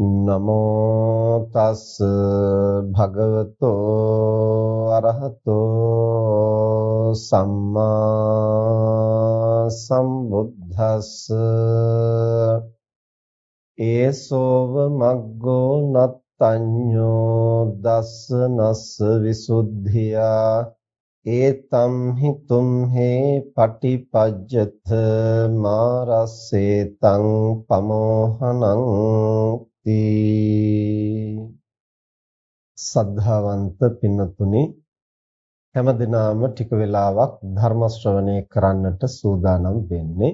නමෝ තස් භගවතෝ අරහතෝ සම්මා සම්බුද්දස්ස ඒසෝව මග්ගෝ නත්තඤ්ඤෝ දස්සනස්ස විසුද්ධියා ඒතම් හිතුම් හේ පටිපජ්ජත මාරස්සේ තං පමෝහනං සද්ධාවන්ත පින්නතුනි හැමදිනාම ටික වෙලාවක් ධර්ම ශ්‍රවණය කරන්නට සූදානම් වෙන්නේ.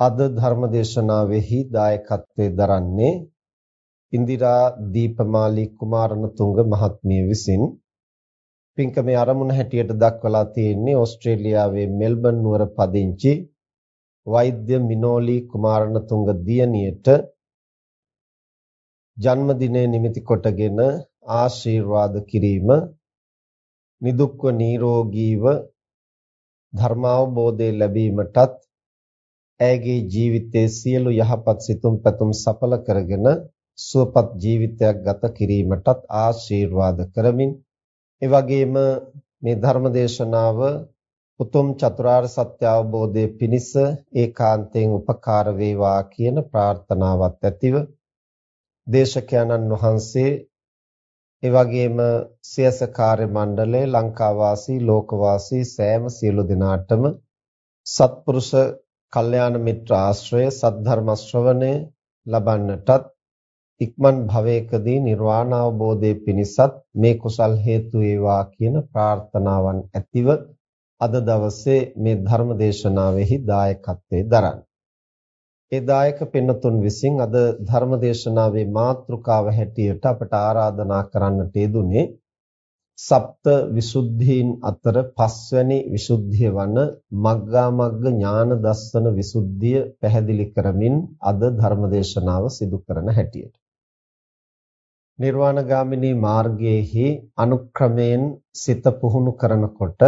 අද ධර්ම දේශනාවෙහි දායකත්වයේ දරන්නේ ඉන්දිරා දීපමාලි කුමාරණතුංග මහත්මිය විසින්. පින්කමේ ආරමුණ හැටියට දක්වලා තියෙන්නේ ඕස්ට්‍රේලියාවේ මෙල්බන් නුවර පදිංචි වෛද්‍ය මිනෝලි කුමාරණතුංග දියණියට ජන්මදිනය නිමිති කොටගෙන ආශිර්වාද කිරීම නිදුක්ව නිරෝගීව ධර්මාවබෝධය ලැබීමටත් ඇයගේ ජීවිතයේ සියලු යහපත් සිතුම් පැතුම් සඵල කරගෙන සුවපත් ජීවිතයක් ගත කිරීමටත් ආශිර්වාද කරමින් ඒ වගේම මේ ධර්ම දේශනාව උතුම් චතුරාර්ය සත්‍ය අවබෝධයේ පිණිස ඒකාන්තයෙන් උපකාර වේවා කියන ප්‍රාර්ථනාවත් ඇතිව දේශකයන්න් වහන්සේ ඒ වගේම සියස කාර්ය මණ්ඩලය ලංකාවාසී ලෝකවාසී සෑම සියලු දෙනාටම සත්පුරුෂ කල්යාණ මිත්‍ර ආශ්‍රය සද්ධර්ම ශ්‍රවණය ලබන්නටත් ඉක්මන් භවයකදී නිර්වාණ අවබෝධයේ පිණිසත් මේ කුසල් හේතු වේවා කියන ප්‍රාර්ථනාවන් ඇතිව අද දවසේ මේ ධර්ම දේශනාවෙහි දායකත්වයේ දරන්නේ. ඒ දායක පින්නතුන් විසින් අද ධර්ම දේශනාවේ මාතෘකාව හැටියට අපට ආරාධනා කරන්නට යෙදුනේ සප්ත විසුද්ධීන් අතර පස්වැනි විසුද්ධිය වන මග්ගා මග්ග ඥාන දස්සන විසුද්ධිය පැහැදිලි කරමින් අද ධර්ම දේශනාව සිදු කරන හැටියට. නිර්වාණගාමිනී මාර්ගයේහි අනුක්‍රමයෙන් සිත පුහුණු කරනකොට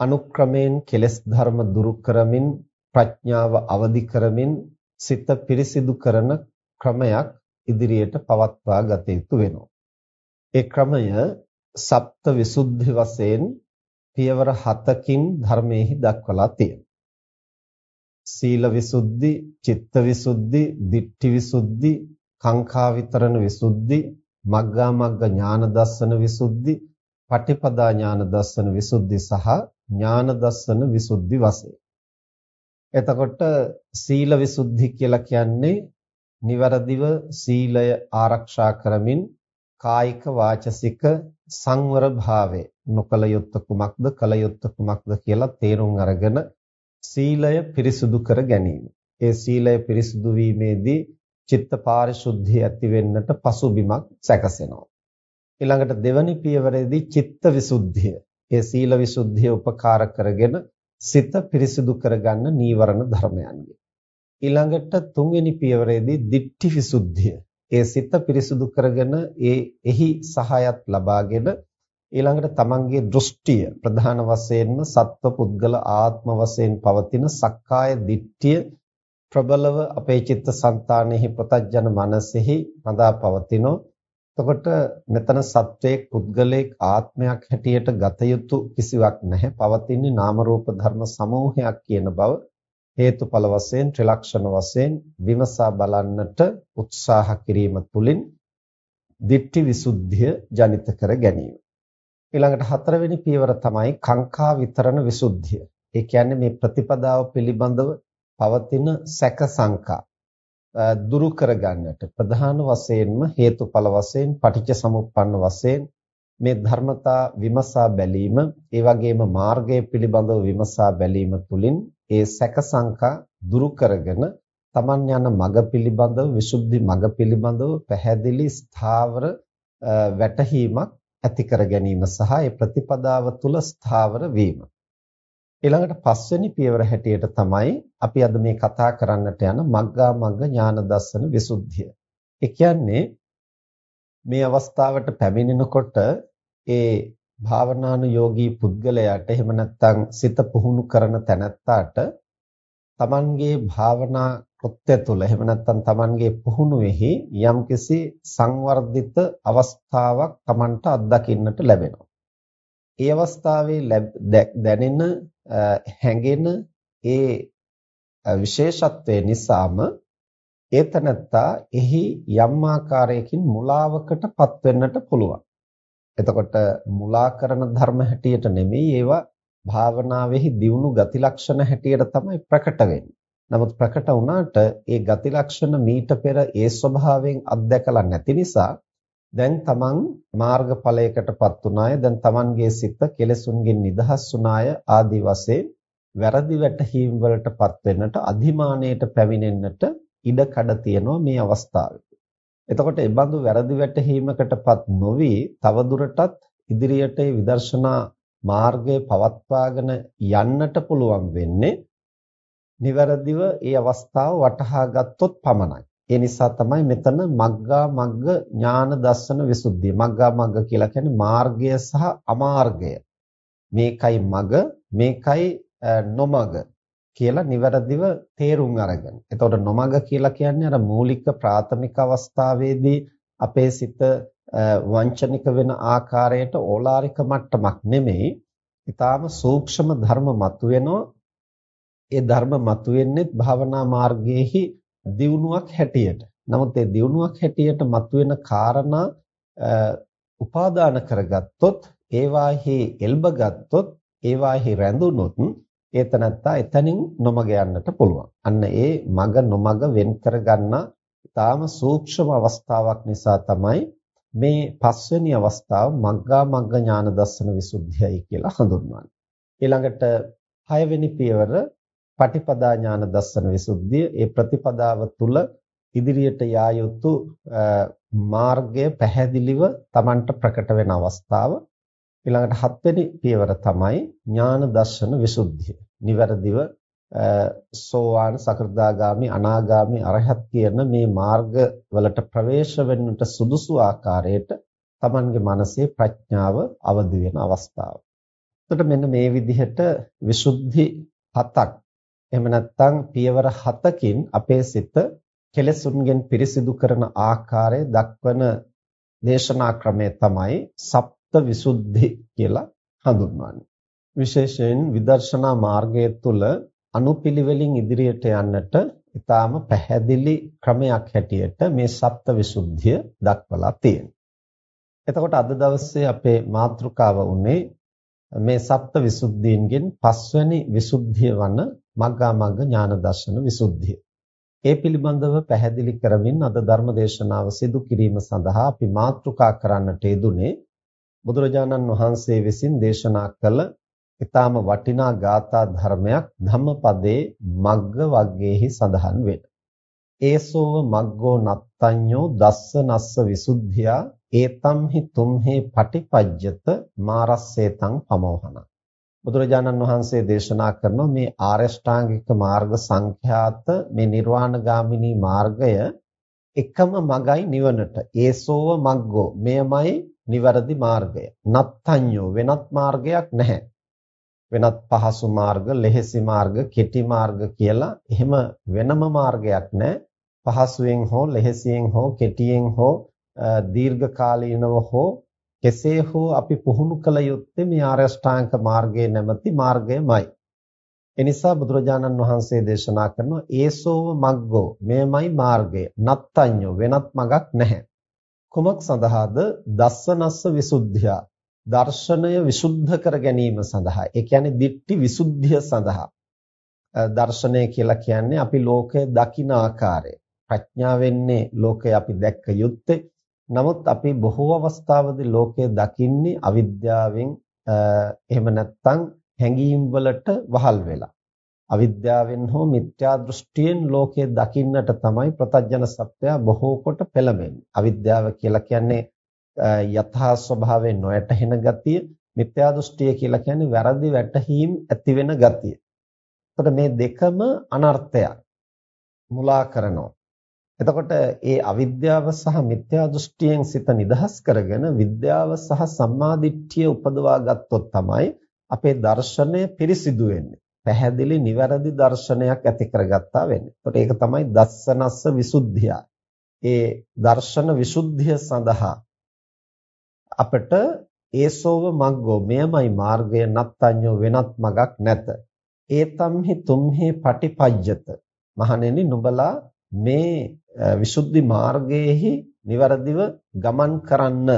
අනුක්‍රමයෙන් කෙලෙස් ධර්ම දුරු කරමින් ප්‍රඥාව අවදි කරමින් සිත පිරිසිදු කරන ක්‍රමයක් ඉදිරියට පවත්වා ගත යුතු වෙනවා. ඒ ක්‍රමය සප්ත විසුද්ධි වශයෙන් පියවර 7කින් ධර්මයේහි දක්වලා තියෙනවා. සීල විසුද්ධි, චිත්ත විසුද්ධි, ditthi විසුද්ධි, කාංකා විතරණ විසුද්ධි, මග්ගා මග්ග ඥාන දස්සන විසුද්ධි, පටිපදා ඥාන දස්සන විසුද්ධි සහ ඥාන දස්සන විසුද්ධි වශයෙන් එතකොට සීල විසුද්ධි කියලා කියන්නේ નિවරදිව සීලය ආරක්ෂා කරමින් කායික වාචසික සංවර භාවය නොකල යුත්තේ කුමක්ද කල යුත්තේ කුමක්ද කියලා තේරුම් අරගෙන සීලය පිරිසුදු කර ගැනීම. ඒ සීලය පිරිසුදු වීමේදී චිත්ත පාරිශුද්ධිය ඇති වෙන්නට පසුබිමක් සැකසෙනවා. ඊළඟට දෙවනි පියවරේදී චිත්ත විසුද්ධිය. ඒ සීල විසුද්ධිය උපකාර කරගෙන සිත පිරිසිදු කරගන්න නීවරණ ධර්මයන්ගේ. ඊළඟට තුන්වෙනි පියවරේදී ditthi visuddhiය. ඒ සිත පිරිසිදු කරගෙන ඒ එහි සහායත් ලබාගෙන ඊළඟට තමන්ගේ දෘෂ්ටිය ප්‍රධාන වශයෙන්ම සත්ව පුද්ගල ආත්ම වශයෙන් පවතින සක්කාය දිට්ඨිය ප්‍රබලව අපේ චිත්ත સંතානෙහි ප්‍රතඥ මනසෙහි රඳා පවතිනෝ එතකොට මෙතන සත්වයේ පුද්ගලයක ආත්මයක් හැටියට ගත යුතු කිසිවක් නැහැ. පවතින්නේ නාම රූප ධර්ම සමූහයක් කියන බව හේතුඵල වශයෙන් ත්‍රිලක්ෂණ වශයෙන් විමසා බලන්නට උත්සාහ කිරීම තුළින් දිට්ඨි විසුද්ධිය ජනිත කර ගැනීම. ඊළඟට හතරවෙනි පියවර තමයි කාංකා විතරණ විසුද්ධිය. ඒ කියන්නේ මේ ප්‍රතිපදාව පිළිබඳව පවතින සැක සංකා දුරු කරගන්නට. ප්‍රධාන වශයෙන්ම හේතුඵල වශයෙන් පටිච්ච සමුප්පන්න වශයෙන් මේ ධර්මතා විමසා බැලීම ඒ වගේම මාර්ගය පිළිබඳව විමසා බැලීම තුළින් ඒ සැක සංකා දුරු කරගෙන තමන් යන මඟ පිළිබඳව විසුද්ධි මඟ පිළිබඳව පැහැදිලි ස්ථාවර වැටහීමක් ඇති කර ගැනීම සහ ඒ ප්‍රතිපදාව තුළ ස්ථාවර වීම. ඊළඟට පස්වෙනි පියවර හැටියට තමයි අපි අද මේ කතා කරන්නට යන මග්ගා මග්ග ඥාන දර්ශන විසුද්ධිය. ඒ කියන්නේ මේ අවස්ථාවට පැමිණෙනකොට ඒ භාවනානුයෝගී පුද්ගලයාට එහෙම නැත්නම් සිත පුහුණු කරන තැනැත්තාට තමන්ගේ භාවනා කෘත්‍ය තුළ එහෙම නැත්නම් තමන්ගේ පුහුණුවේහි යම්කිසි සංවර්ධිත අවස්ථාවක් තමන්ට අත්දකින්නට ලැබෙනවා. ඒ අවස්ථාවේ දැනෙන හැඟෙන ඒ විශේෂත්වය නිසාම ඒතනත්තා එහි යම් ආකාරයකින් මුලාවකටපත් වෙන්නට පුළුවන්. එතකොට මුලා කරන ධර්ම හැටියට නෙමෙයි ඒවා භාවනාවේහි දියුණු ගති ලක්ෂණ හැටියට තමයි ප්‍රකට වෙන්නේ. නමුත් ප්‍රකට වුණාට ඒ ගති ලක්ෂණ මීට පෙර ඒ ස්වභාවයෙන් අත්දැකලා නැති නිසා දැන් තමන් මාර්ගඵලයකටපත් උනාය දැන් තමන්ගේ සිත කෙලෙසුන්ගෙන් නිදහස් වුනාය ආදී වශයෙන් වැරදි වැටහීම් වලටපත් වෙන්නට අධිමානයට පැමිණෙන්නට ඉඩ කඩ තියෙනවා මේ අවස්ථාවේ. එතකොට ඒ බඳු වැරදි වැටහීමකටපත් නොවි තවදුරටත් ඉදිරියට විදර්ශනා මාර්ගය පවත්වාගෙන යන්නට පුළුවන් වෙන්නේ නිවැරදිව ඒ අවස්ථාව වටහා ගත්තොත් පමණයි. ඒ නිසා තමයි මෙතන මග්ගා මග්ග ඥාන දර්ශන විසුද්ධිය. මග්ගා මග්ග කියලා කියන්නේ මාර්ගය සහ අමාර්ගය. මේකයි මග, මේකයි නොමග කියලා නිවැරදිව තේරුම් අරගෙන. එතකොට නොමග කියලා කියන්නේ අර මූලික ප්‍රාථමික අවස්ථාවේදී අපේ සිත වංචනික වෙන ආකාරයට ඕලාරික මට්ටමක් නෙමෙයි. ඊටාම සූක්ෂම ධර්ම මතුවෙනවා. ඒ ධර්ම මතුවෙන්නේ භාවනා මාර්ගයේහි දියුණුවක් හැටියට. නමුත් ඒ දියුණුවක් හැටියට මතුවෙන කාරණා උපාදාන කරගත්තොත් ඒවාහි එල්බ ගත්තොත් ඒවාහි රැඳුනොත් ඒතනත්තා එතනින් නොමග යන්නට පුළුවන්. අන්න ඒ මග නොමග වෙන් කරගන්න ඊටාම සූක්ෂම අවස්ථාවක් නිසා තමයි මේ පස්වෙනි අවස්ථාව මග්ගා මග්ග ඥාන දර්ශන විසුද්ධියයි කියලා හඳුන්වන්නේ. ඊළඟට හයවෙනි පියවර පටිපදා ඥාන දස්සන විසුද්ධිය ඒ ප්‍රතිපදාව තුල ඉදිරියට යා යුතු මාර්ගය පැහැදිලිව Tamanට ප්‍රකට වෙන අවස්ථාව ඊළඟට හත්වෙනි පියවර තමයි ඥාන දර්ශන විසුද්ධිය. නිවැරදිව සෝවාන් සකෘදාගාමි අනාගාමි අරහත් කියන මේ මාර්ග වලට ප්‍රවේශ වෙන්නට සුදුසු ආකාරයට Tamanගේ මනසේ ප්‍රඥාව අවදි වෙන අවස්ථාව. එතකොට මෙන්න මේ විදිහට විසුද්ධි හතක් එහෙම නැත්නම් පියවර 7කින් අපේ සිත කෙලෙසුන්ගෙන් පිරිසිදු කරන ආකාරය දක්වන දේශනා ක්‍රමය තමයි සප්ත විසුද්ධි කියලා හඳුන්වන්නේ. විශේෂයෙන් විදර්ශනා මාර්ගය තුළ අනුපිළිවෙලින් ඉදිරියට යන්නට ඊටාම පැහැදිලි ක්‍රමයක් හැටියට මේ සප්ත විසුද්ධිය දක්වලා තියෙනවා. එතකොට අද දවසේ අපේ මාතෘකාව උනේ මේ සප්ත විසුද්ධීන්ගෙන් පස්වැනි විසුද්ධිය වන මග්ගා මග්ග ඥාන දර්ශන විසුද්ධිය. ඒ පිළිබඳව පැහැදිලි කරමින් අද ධර්ම දේශනාව සිදු කිරීම සඳහා අපි මාතෘකා කරන්නට යෙදුනේ බුදුරජාණන් වහන්සේ විසින් දේශනා කළ ඊටාම වටිනා ගාථා ධර්මයක් ධම්මපදයේ මග්ග වග්ගයේහි සඳහන් වේ. ඒසෝව මග්ගෝ නත්තඤ්ඤෝ දස්ස නස්ස විසුද්ධියා ඒතම්හි තුම්හි පටිපජ්ජත මාරස්සේතං පමෝහන බුදුරජාණන් වහන්සේ දේශනා කරන මේ ආරෂ්ඨාංගික මාර්ග සංඛ්‍යාත මේ නිර්වාණ ගාමිනී මාර්ගය එකම මගයි නිවනට ඒසෝව මග්ගෝ මෙයමයි නිවැරදි මාර්ගය. නත්තඤ්ඤෝ වෙනත් මාර්ගයක් නැහැ. වෙනත් පහසු මාර්ග, ලෙහෙසි මාර්ග, කෙටි මාර්ග කියලා එහෙම වෙනම මාර්ගයක් නැහැ. පහසුවෙන් හෝ ලෙහෙසියෙන් හෝ කෙටියෙන් හෝ දීර්ඝ කාලීනව හෝ කෙසේ හෝ අපි පුහුණු කළ යුත්තේ මේ ආර්ය අෂ්ටාංග මාර්ගයේ නැමැති මාර්ගයමයි. එනිසා බුදුරජාණන් වහන්සේ දේශනා කරනවා ඒසෝව මග්ගෝ මෙයමයි මාර්ගය. නත්තඤ්ඤෝ වෙනත් මගක් නැහැ. කුමක් සඳහාද? දස්සනස්ස විසුද්ධිය. දර්ශනය විසුද්ධ කර ගැනීම සඳහා. ඒ කියන්නේ දිට්ටි විසුද්ධිය සඳහා. දර්ශනය කියලා කියන්නේ අපි ලෝකය දකින ආකාරය. ප්‍රඥාවෙන්නේ ලෝකය අපි දැක්ක යුත්තේ නමුත් අපි බොහෝ අවස්ථාවලදී ලෝකය දකින්නේ අවිද්‍යාවෙන් එහෙම නැත්නම් හැඟීම් වලට වහල් වෙලා. අවිද්‍යාවෙන් හෝ මිත්‍යා දෘෂ්ටියෙන් ලෝකය දකින්නට තමයි ප්‍රතඥ සත්‍යය බොහෝ කොට පෙළඹෙන්නේ. අවිද්‍යාව කියලා කියන්නේ යථා ස්වභාවයෙන් නොයැටහෙන ගතිය, මිත්‍යා දෘෂ්ටිය කියලා කියන්නේ වැරදි වැටහීම් ඇති වෙන ගතිය. එතකොට මේ දෙකම අනර්ථයක්. මුලා කරනවා. එතකොට ඒ අවිද්‍යාව සහ මිත්‍යා දෘෂ්ටියෙන් සිත නිදහස් කරගෙන විද්‍යාව සහ සම්මාදිට්ඨිය උපදවා ගත්තොත් තමයි අපේ දර්ශනය පිරිසිදු වෙන්නේ. පැහැදිලි නිවැරදි දර්ශනයක් ඇති කරගත්තා වෙන්නේ. එතකොට ඒක තමයි දස්සනස්ස විසුද්ධිය. ඒ දර්ශන විසුද්ධිය සඳහා අපට ඒසෝව මග්ගෝ මෙයමයි මාර්ගය නත්තඤ්ඤෝ වෙනත් මගක් නැත. ඒතම්හි තුම්හි පටිපජ්ජත. මහණෙනි නුඹලා මේ විසුද්ධි මාර්ගයේහි નિවරදිව ගමන් කරන්න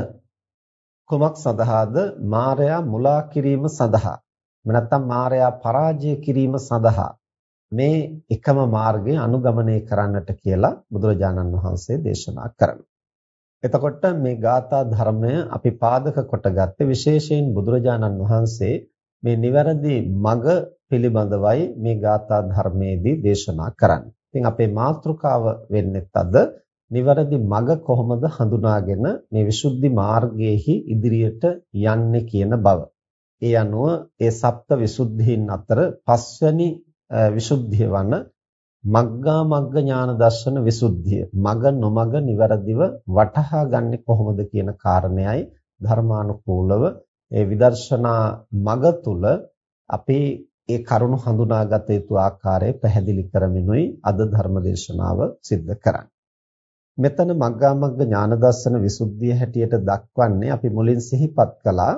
කුමක් සඳහාද මායя මුලා කිරීම සඳහා එහෙම නැත්නම් මායя පරාජය කිරීම සඳහා මේ එකම මාර්ගය අනුගමනය කරන්නට කියලා බුදුරජාණන් වහන්සේ දේශනා කරනවා. එතකොට මේ ගාථා ධර්මය අපි පාදක කොටගත්තේ විශේෂයෙන් බුදුරජාණන් වහන්සේ මේ නිවැරදි මඟ පිළිබඳවයි මේ ගාථා ධර්මයේදී දේශනා කරන්නේ. ඉතින් අපේ මාතෘකාව වෙන්නේ අද නිවැරදි මඟ කොහොමද හඳුනාගෙන මේ විසුද්ධි මාර්ගයේහි ඉදිරියට යන්නේ කියන බව. ඒ අනුව ඒ සප්ත විසුද්ධීන් අතර පස්වැනි විසුද්ධිය වන මග්ගා මග්ග ඥාන දර්ශන විසුද්ධිය. මග නොමග නිවැරදිව වටහා ගන්නේ කොහොමද කියන කාරණයයි ධර්මානුකූලව ඒ විදර්ශනා මග තුල අපේ ඒ කරුණු හඳුනාගත යුතු ආකාරය පැහැදිලි කරමිනුයි අද ධර්ම දේශනාව සිද්ධ කරන්නේ. මෙතන මග්ගා මග්ග ඥාන දර්ශන විසුද්ධිය හැටියට දක්වන්නේ අපි මුලින් සිහිපත් කළා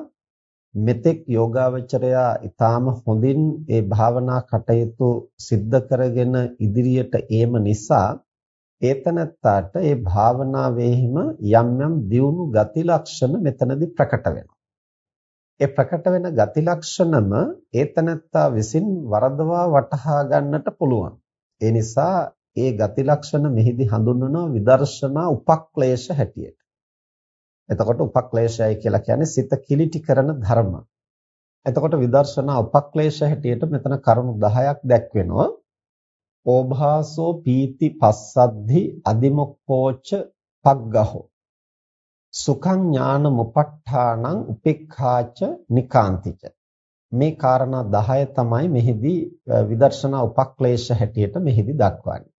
මෙතෙක් යෝගාවචරයා ඊටාම හොඳින් ඒ භාවනා කටයුතු සිද්ධ කරගෙන ඉදිරියට ඒම නිසා ඒතනත්තාට ඒ භාවනාවේහිම යම් යම් දියුණු ගති ලක්ෂණ මෙතනදී ප්‍රකට වෙනවා. ඒ ප්‍රකට වෙන ගති ලක්ෂණම ඒතනත්තා විසින් වරදවා වටහා ගන්නට පුළුවන්. ඒ නිසා ඒ ගති ලක්ෂණ මෙහිදී හඳුන්වනවා විදර්ශනා උපක්ලේශ හැටියට. එතකොට උපක්ලේශයයි කියලා කියන්නේ සිත කිලිටි කරන ධර්ම. එතකොට විදර්ශනා උපක්ලේශ හැටියට මෙතන කරුණු 10ක් දැක්වෙනවා. ඕභාසෝ පීති පස්සද්ධි අදිමොක්කෝච පග්ගහෝ සුඛං ඥාන මුපට්ඨානං උපේක්ඛාච නිකාන්තිච මේ කාරණා 10 තමයි මෙහිදී විදර්ශනා උපක්ලේශ හැටියට මෙහිදී දක්වන්නේ.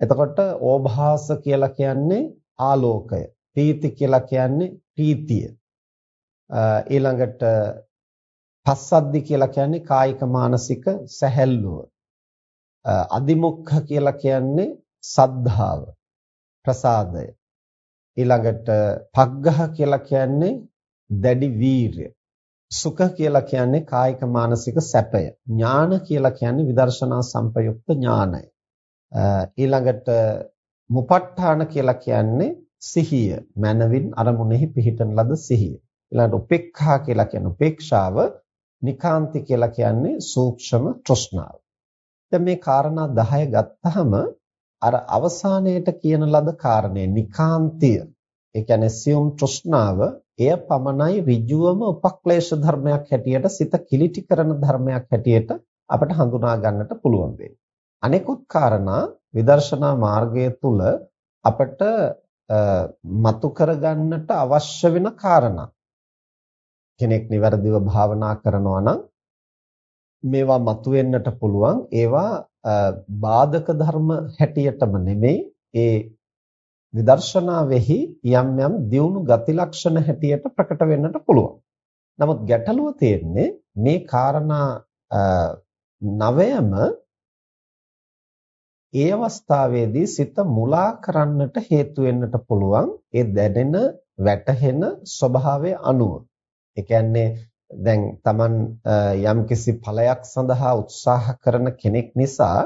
එතකොට ඕභාස කියලා කියන්නේ ආලෝකය. පීති කියලා කියන්නේ ප්‍රීතිය. ඊළඟට පස්සද්දි කියලා කියන්නේ කායික මානසික සැහැල්ලුව. අදිමුඛ කියලා කියන්නේ සද්ධාව ප්‍රසාදය ඊළඟට පග්ගහ කියලා කියන්නේ දැඩි වීරය. සුඛ කියලා කියන්නේ කායික මානසික සැපය. ඥාන කියලා කියන්නේ විදර්ශනා සංපයුක්ත ඥානය. ඊළඟට මුපට්ඨාන කියලා කියන්නේ සිහිය. මනවින් අරමුණෙහි පිහිටන ලද සිහිය. ඊළඟට උපේක්ඛා කියලා කියන්නේ උපේක්ෂාව. නිකාන්ති කියලා කියන්නේ සූක්ෂම තෘෂ්ණාව. දැන් මේ කාරණා 10 ගත්තාම අර අවසානයේට කියන ලද කාරණේ නිකාන්තිය ඒ කියන්නේ සියුම් තෘෂ්ණාව එය පමණයි ඍජුවම උපක්ලේශ ධර්මයක් හැටියට සිත කිලිටි කරන ධර්මයක් හැටියට අපට හඳුනා ගන්නට පුළුවන් වෙන්නේ. අනෙකුත් කාරණා විදර්ශනා මාර්ගය තුල අපට මතු කරගන්නට අවශ්‍ය වෙන කාරණා. කෙනෙක් નિවරදිව භාවනා කරනවා නම් මේවා මතුවෙන්නට පුළුවන් ඒවා බාධක ධර්ම හැටියටම නෙමෙයි ඒ විදර්ශනාවෙහි යම් යම් දියුණු ගති ලක්ෂණ හැටියට ප්‍රකට වෙන්නට පුළුවන්. නමුත් ගැටලුව තියෙන්නේ මේ කාරණා නවයම ඒ අවස්ථාවේදී සිත මුලා කරන්නට හේතු වෙන්නට පුළුවන් ඒ දැනෙන වැටහෙන ස්වභාවය අනුව. ඒ කියන්නේ දැන් Taman යම්කිසි ඵලයක් සඳහා උත්සාහ කරන කෙනෙක් නිසා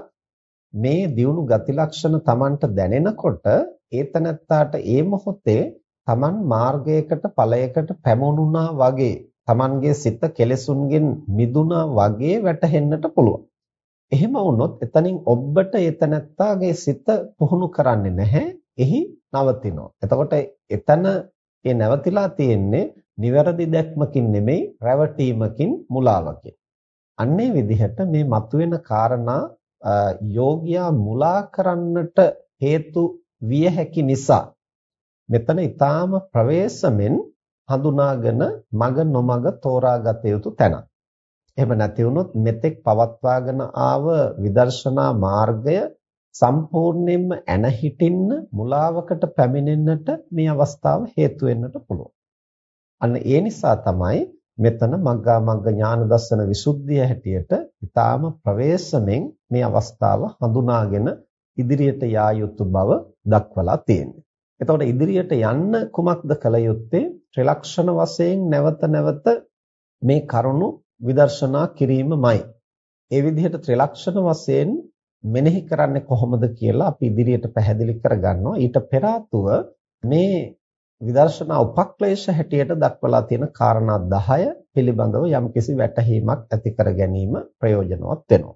මේ දියුණු ගති ලක්ෂණ Tamanට දැනෙනකොට ඒතනත්තාට ඒ මොහොතේ Taman මාර්ගයකට ඵලයකට පැමුණුනා වගේ Tamanගේ සිත කෙලෙසුන්ගෙන් මිදුණා වගේ වැටහෙන්නට පුළුවන්. එහෙම වුණොත් එතනින් ඔබට ඒතනත්තාගේ සිත පුහුණු කරන්නේ නැහැ. එහි නවතිනවා. එතකොට එතන ඒ නැවතිලා තියෙන්නේ නිවැරදි දැක්මකින් නෙමෙයි රැවටීමකින් මුලාවකින්. අන්නේ විදිහට මේ මතුවෙන කාරණා යෝගියා මුලා කරන්නට හේතු විය හැකි නිසා මෙතන ඊටාම ප්‍රවේශමෙන් හඳුනාගෙන මග නොමග තෝරාගත යුතු තැනක්. එහෙම නැති වුණොත් මෙතෙක් පවත්වාගෙන ආව විදර්ශනා මාර්ගය සම්පූර්ණයෙන්ම ඇන හිටින්න මුලාවකට පැමිණෙන්නට මේ අවස්ථාව හේතු වෙන්නට පුළුවන්. අන්න ඒ නිසා තමයි මෙතන මග්ගා මග්ග ඥාන දර්ශන විසුද්ධිය හැටියට ඊටාම ප්‍රවේශමෙන් මේ අවස්ථාව හඳුනාගෙන ඉදිරියට යා යුතු බව දක්වලා තියෙන්නේ. එතකොට ඉදිරියට යන්න කුමක්ද කළ යුත්තේ? ත්‍රිලක්ෂණ වශයෙන් නැවත නැවත මේ කරුණු විදර්ශනා කිරීමමයි. ඒ විදිහට ත්‍රිලක්ෂණ වශයෙන් මෙනෙහි කරන්නේ කොහොමද කියලා අපි ඉදිරියට පැහැදිලි කරගන්නවා. ඊට පෙර මේ විදර්ශනා උපක්ලේශ හැටියට දක්වලා තියෙන කාරණා 10 පිළිබඳව යම්කිසි වැටහීමක් ඇති කර ගැනීම ප්‍රයෝජනවත් වෙනවා.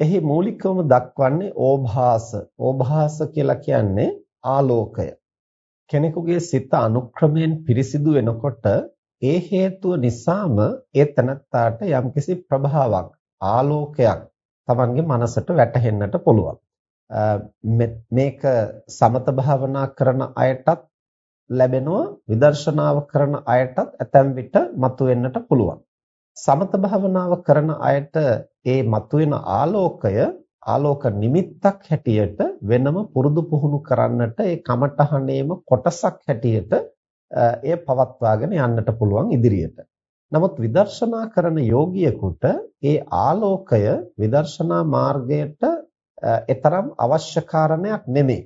එහි මූලිකවම දක්වන්නේ ඕභාස. ඕභාස කියලා කියන්නේ ආලෝකය. කෙනෙකුගේ සිත අනුක්‍රමයෙන් පිරිසිදු වෙනකොට ඒ හේතුව නිසාම ඒ තනත්තාට යම්කිසි ප්‍රභාවක් ආලෝකයක් Tamanගේ මනසට වැටහෙන්නට පුළුවන්. මේක සමත භාවනා කරන අයටත් ලැබෙනවා විදර්ශනාව කරන අයටත් ඇතැම් විට මතුවෙන්නට පුළුවන්. සමත භාවනාව කරන අයට ඒ මතුවෙන ආලෝකය ආලෝක නිමිත්තක් හැටියට වෙනම පුරුදු පුහුණු කරන්නට ඒ කමටහනේම කොටසක් හැටියට එය පවත්වාගෙන යන්නට පුළුවන් ඉදිරියට. නමුත් විදර්ශනා කරන යෝගියෙකුට ඒ ආලෝකය විදර්ශනා මාර්ගයට එතරම් අවශ්‍ය කාරණයක් නෙමෙයි.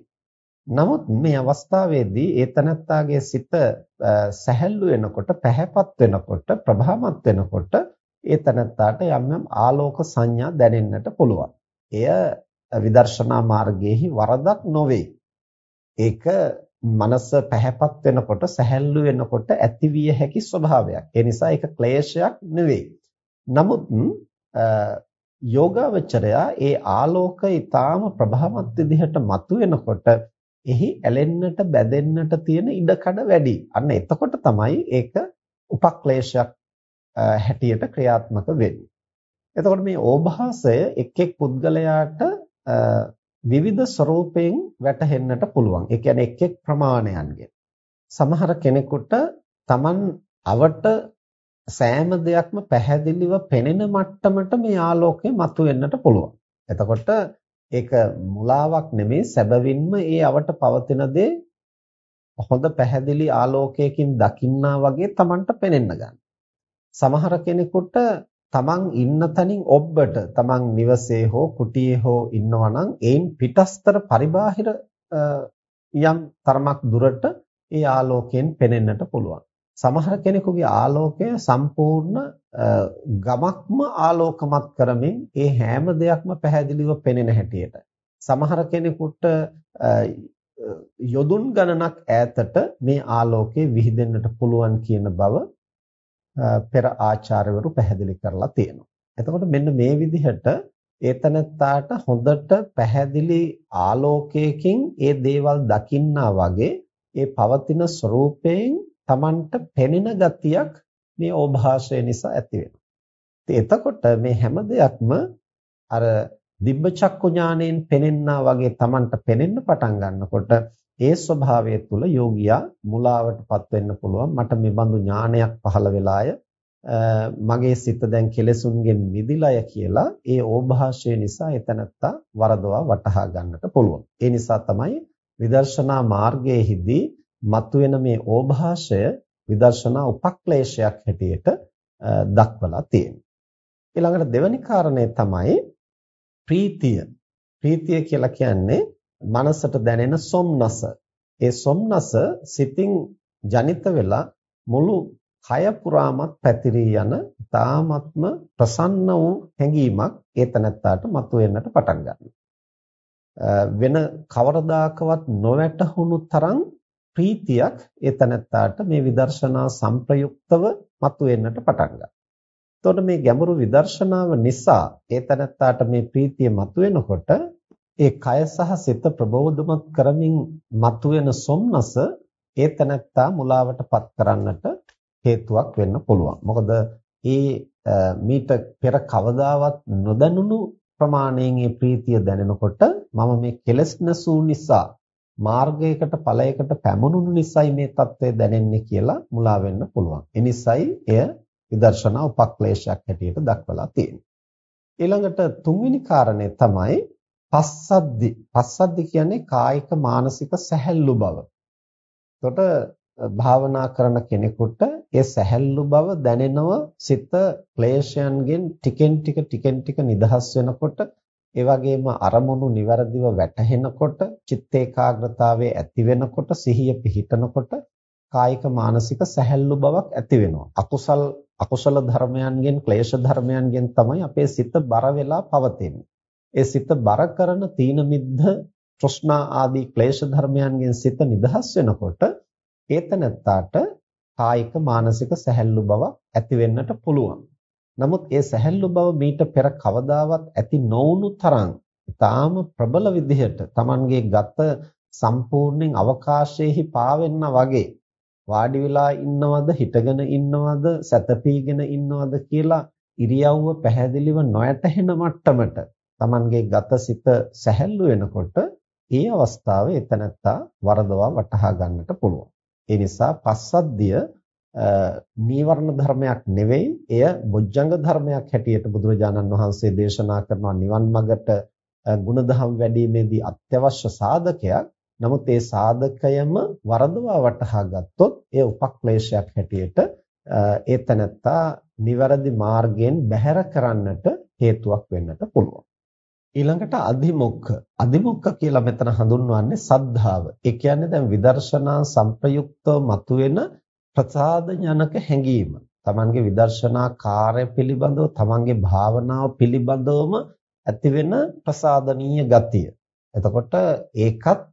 නමුත් මේ අවස්ථාවේදී ඒ තනත්තාගේ සිත සැහැල්ලු වෙනකොට පැහැපත් වෙනකොට ප්‍රභාමත් වෙනකොට ඒ තනත්තාට යම් යම් ආලෝක සංඥා දැනෙන්නට පුළුවන්. එය විදර්ශනා මාර්ගයේහි වරදක් නොවේ. ඒක මනස පැහැපත් වෙනකොට සැහැල්ලු වෙනකොට ඇතිවිය හැකි ස්වභාවයක්. ඒ නිසා ඒක ක්ලේශයක් නෙවෙයි. නමුත් යෝගාවචරයා ඒ ආලෝක ඊටාම ප්‍රභාමත් විදිහට මතුවෙනකොට එහි ඇලෙන්නට බැඳෙන්නට තියෙන ඉඩකඩ වැඩි. අන්න එතකොට තමයි ඒක උපක්ලේශයක් හැටියට ක්‍රියාත්මක වෙන්නේ. එතකොට මේ ඕභාසය එක් එක් පුද්ගලයාට විවිධ ස්වરૂපයෙන් වැටහෙන්නට පුළුවන්. ඒ කියන්නේ එක් එක් ප්‍රමාණයන්ගෙන්. සමහර කෙනෙකුට Taman අවට සෑම දෙයක්ම පැහැදිලිව පෙනෙන මට්ටමට මේ ආලෝකය මතුවෙන්නට පුළුවන්. එතකොට ඒක මුලාවක් නෙමේ සැබවින්ම ඒ අවට පවතින දේ හොඳ පැහැදිලි ආලෝකයකින් දකින්නා වගේ Tamanට පෙනෙන්න ගන්න. සමහර කෙනෙකුට තමන් ඉන්න තැනින් ඔබ්බට තමන් නිවසේ හෝ කුටියේ හෝ ඉන්නවා නම් ඒන් පිටස්තර පරිබාහිර යම් තරමක් දුරට ඒ ආලෝකයෙන් පෙනෙන්නට පුළුවන්. සමහර කෙනෙකුගේ ආලෝකය සම්පූර්ණ ගමක්ම ආලෝකමත් කරමින් ඒ හැම දෙයක්ම පැහැදිලිව පෙනෙන හැටියට සමහර කෙනෙකුට යොදුන් ගණනක් ඈතට මේ ආලෝකය විහිදෙන්නට පුළුවන් කියන බව පෙර ආචාර්යවරු පැහැදිලි කරලා තියෙනවා. එතකොට මෙන්න මේ විදිහට ඒතනත්තාට හොඳට පැහැදිලි ආලෝකයකින් ඒ දේවල් දකින්නා වගේ ඒ පවතින ස්වરૂපයෙන් Tamanට පෙනෙන ගතියක් මේ ඕභාෂය නිසා ඇති වෙනවා. එතකොට මේ හැම දෙයක්ම අර දිබ්බ චක්කු ඥාණයෙන් පෙනෙන්නා වගේ Tamanට පෙනෙන්න පටන් ගන්නකොට ඒ ස්වභාවය තුළ යෝගියා මුලාවටපත් වෙන්න පුළුවන් මට මේ බඳු ඥානයක් පහළ වෙලාය මගේ සිත දැන් කෙලෙසුන්ගෙන් මිදිලාය කියලා ඒ ඕභාෂය නිසා එතනත්තා වරදවා වටහා ගන්නට පුළුවන්. ඒ නිසා තමයි විදර්ශනා මාර්ගයේදී මතුවෙන මේ ඕභාෂය විදර්ශනා උපක්ලේශයක් හැටියට දක්වලා තියෙනවා. ඊළඟට දෙවැනි කාරණය තමයි ප්‍රීතිය. ප්‍රීතිය කියලා කියන්නේ මනසට දැනෙන සොම්නස. ඒ සොම්නස සිතින් ජනිත වෙලා මුළු කය පුරාමත් පැතිරී යන තාමත්ම ප්‍රසන්න වූ හැඟීමක් ඒ තනත්තාට මතුවෙන්නට පටන් ගන්නවා. වෙන කවරදාකවත් නොවැටහුණු තරම් ප්‍රීතියක් ඒ තනත්තාට මේ විදර්ශනා සංප්‍රයුක්තව මතුවෙන්නට පටන් ගන්නවා. එතකොට මේ ගැඹුරු විදර්ශනාව නිසා ඒ තනත්තාට මේ ප්‍රීතිය මතුවෙනකොට ඒ කය සහ සිත ප්‍රබෝධමත් කරමින් මතුවෙන සොම්නස ඒ තනත්තා මුලාවටපත් කරන්නට හේතුවක් වෙන්න පුළුවන්. මොකද ඒ මීට පෙර කවදාවත් නොදැනුණු ප්‍රමාණයෙන් මේ ප්‍රීතිය දැනෙනකොට මම මේ කෙලස් නැසූ නිසා මාර්ගයකට ඵලයකට පැමුණුණු නිසායි මේ தත්ත්වය දැනෙන්නේ කියලා මුලා වෙන්න පුළුවන්. ඒ නිසායි එය විදර්ශනා උපක්ලේශයක් හැටියට දක්වලා තියෙන්නේ. ඊළඟට තුන්වෙනි කාරණය තමයි පස්සද්දි. පස්සද්දි කියන්නේ කායික මානසික සැහැල්ලු බව. එතකොට භාවනා කරන කෙනෙකුට ඒ සැහැල්ලු බව දැනෙනව සිත ක්ලේශයන්ගෙන් ටිකෙන් ටික ටිකෙන් ටික නිදහස් වෙනකොට ඒ වගේම අරමුණු નિවරදිව වැටහෙනකොට චිත්ත ඒකාග්‍රතාවයේ ඇති වෙනකොට සිහිය පිහිටනකොට කායික මානසික සැහැල්ලු බවක් ඇති වෙනවා අකුසල් අකුසල ධර්මයන්ගෙන් ක්ලේශ ධර්මයන්ගෙන් තමයි අපේ සිත බර වෙලා පවතින්නේ ඒ සිත බර කරන තීන මිද්ධ තෘෂ්ණා ආදී ක්ලේශ ධර්මයන්ගෙන් සිත නිදහස් වෙනකොට ඒතනත්තාට කායික මානසික සැහැල්ලු බවක් ඇති වෙන්නට පුළුවන්. නමුත් ඒ සැහැල්ලු බව මීට පෙර කවදාවත් ඇති නොවුණු තරම් ඊටාම ප්‍රබල විදිහට Tamanගේ ගත සම්පූර්ණයෙන් අවකාශයේහි පාවෙන්න වගේ වාඩි වෙලා ඉන්නවද හිටගෙන ඉන්නවද සැතපීගෙන ඉන්නවද කියලා ඉරියව්ව පැහැදිලිව නොයැටහෙන මට්ටමට Tamanගේ ගත සිත සැහැල්ලු වෙනකොට ඒ අවස්ථාවේ එතනත්තා වරදවා වටහා ගන්නට පුළුවන්. ඒ නිසා පස්සද්ධිය නීවරණ ධර්මයක් නෙවෙයි එය බොජ්ජංග ධර්මයක් හැටියට බුදුරජාණන් වහන්සේ දේශනා කරනවා නිවන් මඟට ಗುಣධම් වැඩිීමේදී අත්‍යවශ්‍ය සාධකයක්. නමුත් ඒ සාධකයම වරදවා වටහා ගත්තොත් ඒ උපක්ලේශයක් හැටියට ඒ තනත්තා නිවැරදි මාර්ගයෙන් බැහැර කරන්නට හේතුවක් වෙන්නට පුළුවන්. ඊළඟට අධිමුඛ අධිමුඛ කියලා මෙතන හඳුන්වන්නේ සද්ධාව. ඒ කියන්නේ දැන් විදර්ශනා සංප්‍රයුක්තව මතුවෙන ප්‍රසාද ජනක හැඟීම. Tamange විදර්ශනා කාර්ය පිළිබඳව Tamange භාවනාව පිළිබඳවම ඇතිවෙන ප්‍රසාදනීය ගතිය. එතකොට ඒකත්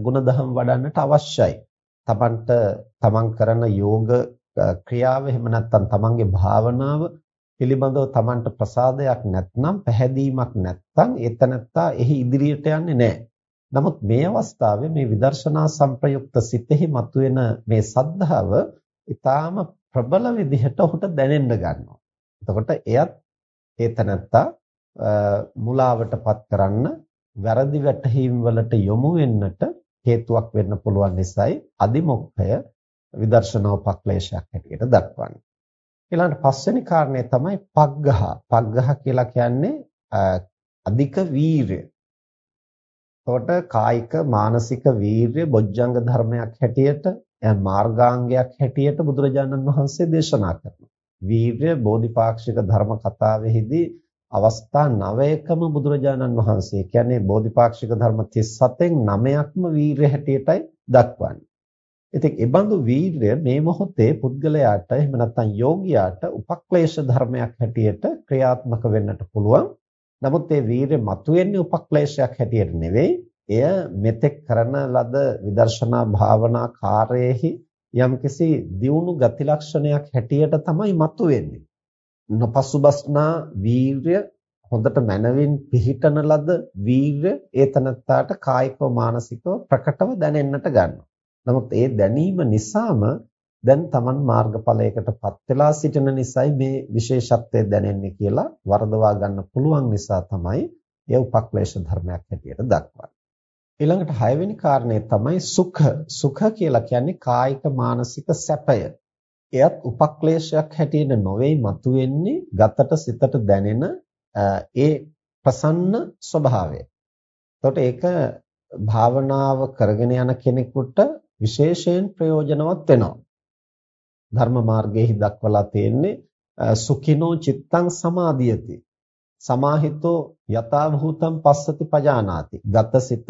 ಗುಣධම් වඩන්නට අවශ්‍යයි. Tamanට Taman කරන යෝග ක්‍රියාව එහෙම නැත්නම් Tamange භාවනාව පිළිබඳව Tamanට ප්‍රසාදයක් නැත්නම් පැහැදීමක් නැත්නම් ඒතනත්තා එහි ඉදිරියට යන්නේ නැහැ. නමුත් මේ අවස්ථාවේ මේ විදර්ශනා සංප්‍රයුක්ත සිතෙහි මතුවෙන මේ සද්ධාව ඊටාම ප්‍රබල විදිහට ඔහුට දැනෙන්න ගන්නවා. එතකොට එයත් ඒතනත්තා මුලාවටපත් කරන්න වැරදි වැටහීම් වලට යොමු වෙන්නට හේතුවක් වෙන්න පුළුවන් නිසායි අදිමොක්ඛය විදර්ශනා උපක්ලේශයක් හැටියට දක්වන්නේ. ඊළඟට පස්වෙනි කාරණය තමයි පග්ගහ. පග්ගහ කියලා කියන්නේ අධික වීරය. එතකොට කායික මානසික වීරය බොජ්ජංග ධර්මයක් හැටියට මාර්ගාංගයක් හැටියට බුදුරජාණන් වහන්සේ දේශනා කරනවා. වීරය බෝධිපාක්ෂික ධර්ම කතාවෙහිදී අවස්ථා 9කම බුදුරජාණන් වහන්සේ කියන්නේ බෝධිපාක්ෂික ධර්ම 37න් 9ක්ම වීරය හැටියටයි දක්වන්නේ. ඉතින් ඒ බඳු වීරය මේ මොහොතේ පුද්ගලයාට එහෙම නැත්නම් යෝගියාට උපක්ලේශ ධර්මයක් හැටියට ක්‍රියාත්මක වෙන්නට පුළුවන්. නමුත් මේ වීරය මතුවෙන්නේ උපක්ලේශයක් හැටියට නෙවෙයි. එය මෙතෙක් කරන ලද විදර්ශනා භාවනා කාර්යයේහි යම්කිසි දියුණු ගති ලක්ෂණයක් හැටියට තමයි මතුවෙන්නේ. නොපසුබස්නා වීරය හොඳට මනවින් පිහිටන ලද වීරය ඒ තනත්තාට කායිකව මානසිකව ප්‍රකටව දැනෙන්නට ගන්නවා. නමුත් ඒ දැනීම නිසාම දැන් Taman මාර්ගඵලයකටපත් වෙලා සිටින නිසායි මේ විශේෂත්වය දැනෙන්නේ කියලා වර්ධවා ගන්න පුළුවන් නිසා තමයි ඒ උපක්ලේශ ධර්මයක් හැටියට දක්වන්නේ. ඊළඟට හයවෙනි කාරණේ තමයි සුඛ. සුඛ කියලා කියන්නේ කායික මානසික සැපය. එයත් උපක්ලේශයක් හැටියට නොවේයි මතුවෙන්නේ ගතට සිතට දැනෙන ඒ ප්‍රසන්න ස්වභාවය. එතකොට ඒක භාවනාව කරගෙන යන කෙනෙකුට විශේෂයෙන් ප්‍රයෝජනවත් වෙනවා. ධර්ම මාර්ගයේ දක්වලා තියෙන්නේ සුඛිනෝ චිත්තං සමාධියති. සමාහිතෝ යථා භූතං පස්සති පජානාති. ගතසිත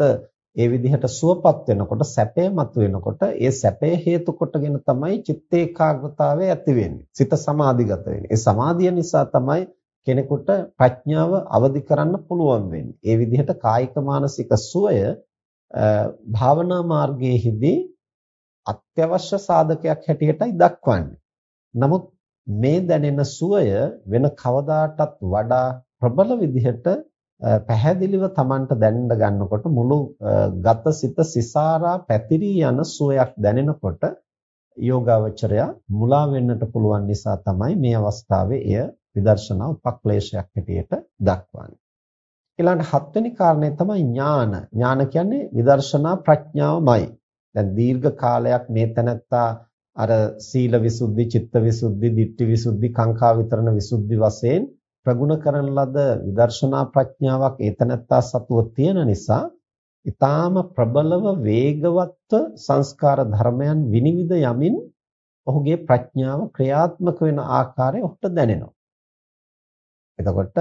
ඒ විදිහට සුවපත් වෙනකොට සැපේ මතුවෙනකොට ඒ සැපේ හේතු කොටගෙන තමයි චිත්ත ඒකාග්‍රතාවය ඇති වෙන්නේ. සිත සමාධිගත වෙන්නේ. ඒ සමාධිය නිසා තමයි කෙනෙකුට ප්‍රඥාව අවදි කරන්න පුළුවන් වෙන්නේ. ඒ විදිහට කායික මානසික සුවය භාවනා මාර්ගයේදී අත්‍යවශ්‍ය සාධකයක් හැටියටයි දක්වන්නේ. නමුත් මේ දැනෙන සුවය වෙන කවදාටත් වඩා ප්‍රබල විදිහට පැහැදිලිව Tamanට දැනෙන්න ගන්නකොට මුළු ගත සිත සිසාරා පැතිරී යන සුවයක් දැනෙනකොට යෝගාවචරය මුලා වෙන්නට පුළුවන් නිසා තමයි මේ අවස්ථාවේ එය විදර්ශනා උපක්ලේශයක් හැටියට දක්වන්නේ. ඊළඟ හත්වෙනි කාරණය තමයි ඥාන. ඥාන කියන්නේ විදර්ශනා ප්‍රඥාවමයි. දැන් දීර්ඝ කාලයක් මේ තැනත්තා අර සීල විසුද්ධි, චිත්ත විසුද්ධි, ditthi විසුද්ධි, කාංකා විතරණ විසුද්ධි වශයෙන් ප්‍රගුණ කරන ලද විදර්ශනා ප්‍රඥාවක් ඒතනත්තා සතුව තියෙන නිසා ඊටාම ප්‍රබලව වේගවත්ව සංස්කාර ධර්මයන් විනිවිද යමින් ඔහුගේ ප්‍රඥාව ක්‍රියාත්මක වෙන ආකාරය ඔහුට දැනෙනවා. එතකොට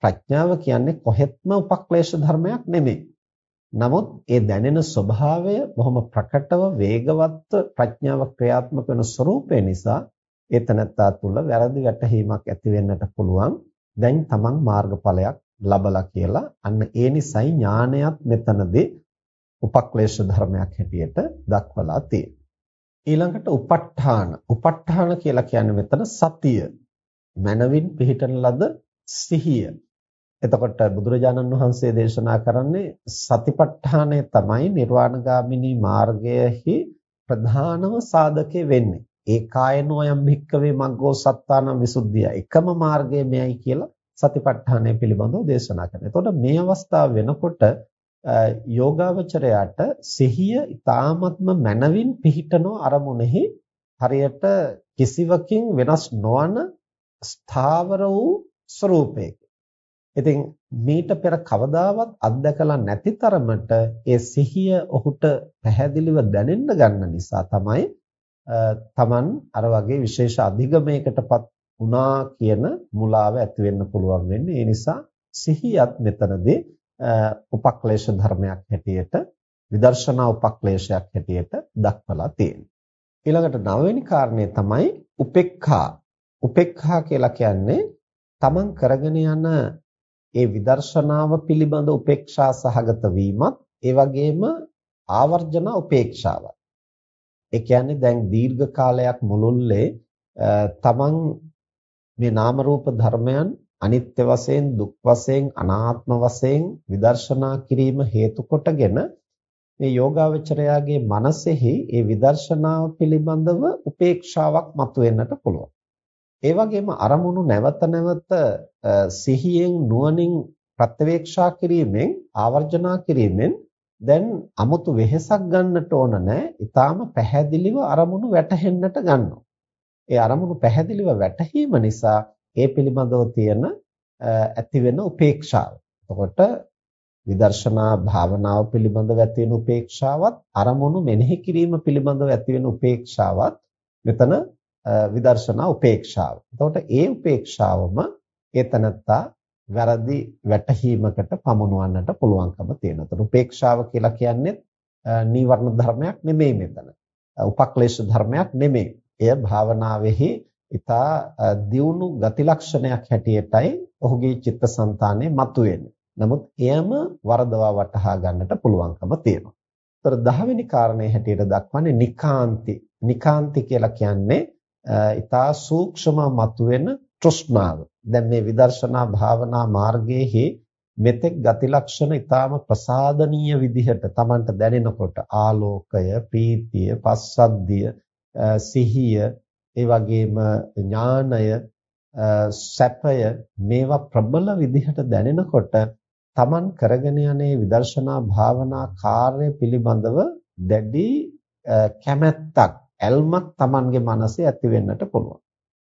ප්‍රඥාව කියන්නේ කොහෙත්ම උපක්ලේශ ධර්මයක් නෙමෙයි. නමුත් ඒ දැනෙන ස්වභාවය බොහොම ප්‍රකටව වේගවත්ව ප්‍රඥාව ක්‍රියාත්මක වෙන ස්වરૂපය නිසා ඒතනත්තා තුල වැරදි වැටහීමක් ඇති වෙන්නට පුළුවන්. දැන් තමන් මාර්ගඵලයක් ලබලා කියලා අන්න ඒ නිසයි ඥානයත් මෙතනදී උපක්ලේශ ධර්මයක් හැටියට දක්වලා තියෙන්නේ. ඊළඟට උප ဋ ාණ. උප ဋ ාණ කියලා කියන්නේ මෙතන සතිය. මනවින් පිහිටන ලද සිහිය. එතකොට බුදුරජාණන් වහන්සේ දේශනා කරන්නේ සතිපට්ඨානය තමයි නිර්වාණගාමිනී මාර්ගයෙහි ප්‍රධානම සාධකේ වෙන්නේ. ඒ කායනෝයම් භික්කවේ මග්ගෝ සත්තානම් විසුද්ධිය එකම මාර්ගය මෙයයි කියලා සතිපට්ඨානය පිළිබඳව දේශනා කරනවා. එතකොට මේ අවස්ථාව වෙනකොට යෝගාවචරයට සිහිය ඊ타ත්ම මනවින් පිහිටන අරමුණෙහි හරියට කිසිවකින් වෙනස් නොවන ස්ථාවර වූ ස්වરૂපයක. ඉතින් මීට පෙර කවදාවත් අත්දකලා නැති තරමට ඒ සිහිය ඔහුට පැහැදිලිව දැනෙන්න ගන්න නිසා තමයි තමන් අර වගේ විශේෂ අධිගමයකටපත් වුණා කියන මුලාව ඇති වෙන්න පුළුවන් වෙන්නේ. ඒ නිසා සිහියත් මෙතනදී උපක්ලේශ ධර්මයක් හැටියට විදර්ශනා උපක්ලේශයක් හැටියට දක්වලා තියෙනවා. ඊළඟට නවවෙනි කාරණේ තමයි උපේක්ඛා. උපේක්ඛා කියලා කියන්නේ තමන් කරගෙන යන ඒ විදර්ශනාව පිළිබඳ උපේක්ෂා සහගත වීමත් ඒ වගේම ආවර්ජන උපේක්ෂාවත් ඒ කියන්නේ දැන් දීර්ඝ කාලයක් මුළුල්ලේ තමන් මේ නාම රූප ධර්මයන් අනිත්‍ය වශයෙන් දුක් වශයෙන් අනාත්ම වශයෙන් විදර්ශනා කිරීම හේතු කොටගෙන මේ යෝගාවචරයාගේ මනසෙහි ඒ විදර්ශනාව පිළිබඳව උපේක්ෂාවක් මතුවෙන්නට පුළුවන්. ඒ වගේම අරමුණු නැවත නැවත සිහියෙන් නුවණින් ප්‍රත්‍යවේක්ෂා කිරීමෙන් ආවර්ජනා කිරීමෙන් දැන් 아무තු වෙහෙසක් ගන්නට ඕන නැහැ. ඊටාම පැහැදිලිව අරමුණු වැටහෙන්නට ගන්නවා. ඒ අරමුණු පැහැදිලිව වැටහීම නිසා ඒ පිළිබඳව තියෙන ඇති වෙන උපේක්ෂාව. එතකොට විදර්ශනා භාවනාව පිළිබඳව ඇති වෙන උපේක්ෂාවත් අරමුණු මෙනෙහි කිරීම පිළිබඳව ඇති වෙන උපේක්ෂාවත් මෙතන විදර්ශනා උපේක්ෂාව. එතකොට ඒ උපේක්ෂාවම ඒතනත්තා වැරදි වැටහීමකට පමුණවන්නට පුළුවන්කම තියෙනවා. ඒතර උපේක්ෂාව කියලා කියන්නේ නීවරණ ධර්මයක් නෙමෙයි මෙතන. උපක්ලේශ ධර්මයක් නෙමෙයි. එය භාවනාවේහි ඊතා දියුණු ගති ලක්ෂණයක් හැටියටයි ඔහුගේ චිත්තසංතානයේ මතුවෙන්නේ. නමුත් එයම වරදවා වටහා ගන්නට පුළුවන්කම තියෙනවා. ඒතර 10 වෙනි කාරණේ හැටියට දක්වන්නේ නිකාන්ති. නිකාන්ති කියලා කියන්නේ ඊතා සූක්ෂම මතුවෙන තෘෂ්ණාව. දැන් මේ විදර්ශනා භාවනා මාර්ගයේහි මෙතෙක් ගති ලක්ෂණ ඊටාම ප්‍රසාදනීය විදිහට Tamanට දැනෙනකොට ආලෝකය, ප්‍රීතිය, පස්සද්ධිය, සිහිය, ඒ වගේම ඥානය, සැපය මේවා ප්‍රබල විදිහට දැනෙනකොට Taman කරගෙන යන්නේ විදර්ශනා භාවනා කාර්ය පිළිබඳව දැඩි කැමැත්තක්, ඇල්මක් Tamanගේ මනසේ ඇති වෙන්නට පුළුවන්.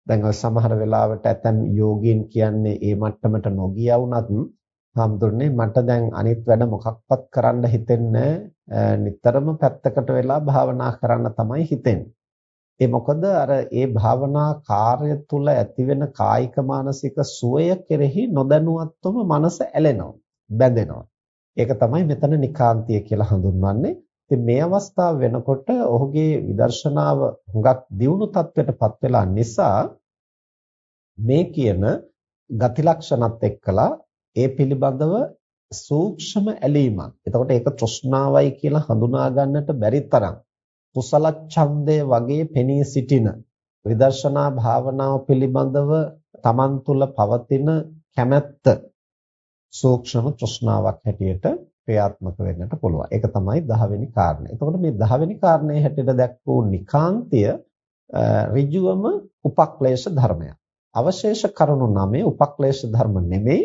දැන් ඔය සමහර වෙලාවට ඇතම් යෝගීන් කියන්නේ ඒ මට්ටමට නොගියා වුණත් හාමුදුරනේ මට දැන් අනිත් වැඩ මොකක්වත් කරන්න හිතෙන්නේ නිතරම පැත්තකට වෙලා භාවනා කරන්න තමයි හිතෙන්නේ. ඒ මොකද අර ඒ භාවනා කාර්ය තුල ඇතිවෙන කායික මානසික සුවය කෙරෙහි නොදැනුවත්වම මනස ඇලෙනවා, බැඳෙනවා. ඒක තමයි මෙතන නිකාන්තිය කියලා හඳුන්වන්නේ. ඉතින් මේ අවස්ථාව වෙනකොට ඔහුගේ විදර්ශනාව හුඟක් දියුණු තත්ත්වයටපත් වෙලා නිසා මේ කියන ගති ලක්ෂණත් එක්කලා ඒ පිළිබඳව සූක්ෂම ඇලීමක්. එතකොට ඒක තෘෂ්ණාවයි කියලා හඳුනා ගන්නට බැරි තරම් කුසල ඡන්දය වගේ පෙනී සිටින විදර්ශනා භාවනාව පිළිබඳව Taman තුල පවතින කැමැත්ත සූක්ෂම තෘෂ්ණාවක් හැටියට ක්‍රියාත්මක වෙන්නට පුළුවන්. ඒක තමයි 10 වෙනි කාරණය. එතකොට මේ 10 වෙනි කාරණේ හැටියට දැක්වූ නිකාන්තය ඍජුවම උපක්ලේශ ධර්මයක්. අවශේෂ කරුණු 9 උපක්ලේශ ධර්ම නෙමෙයි.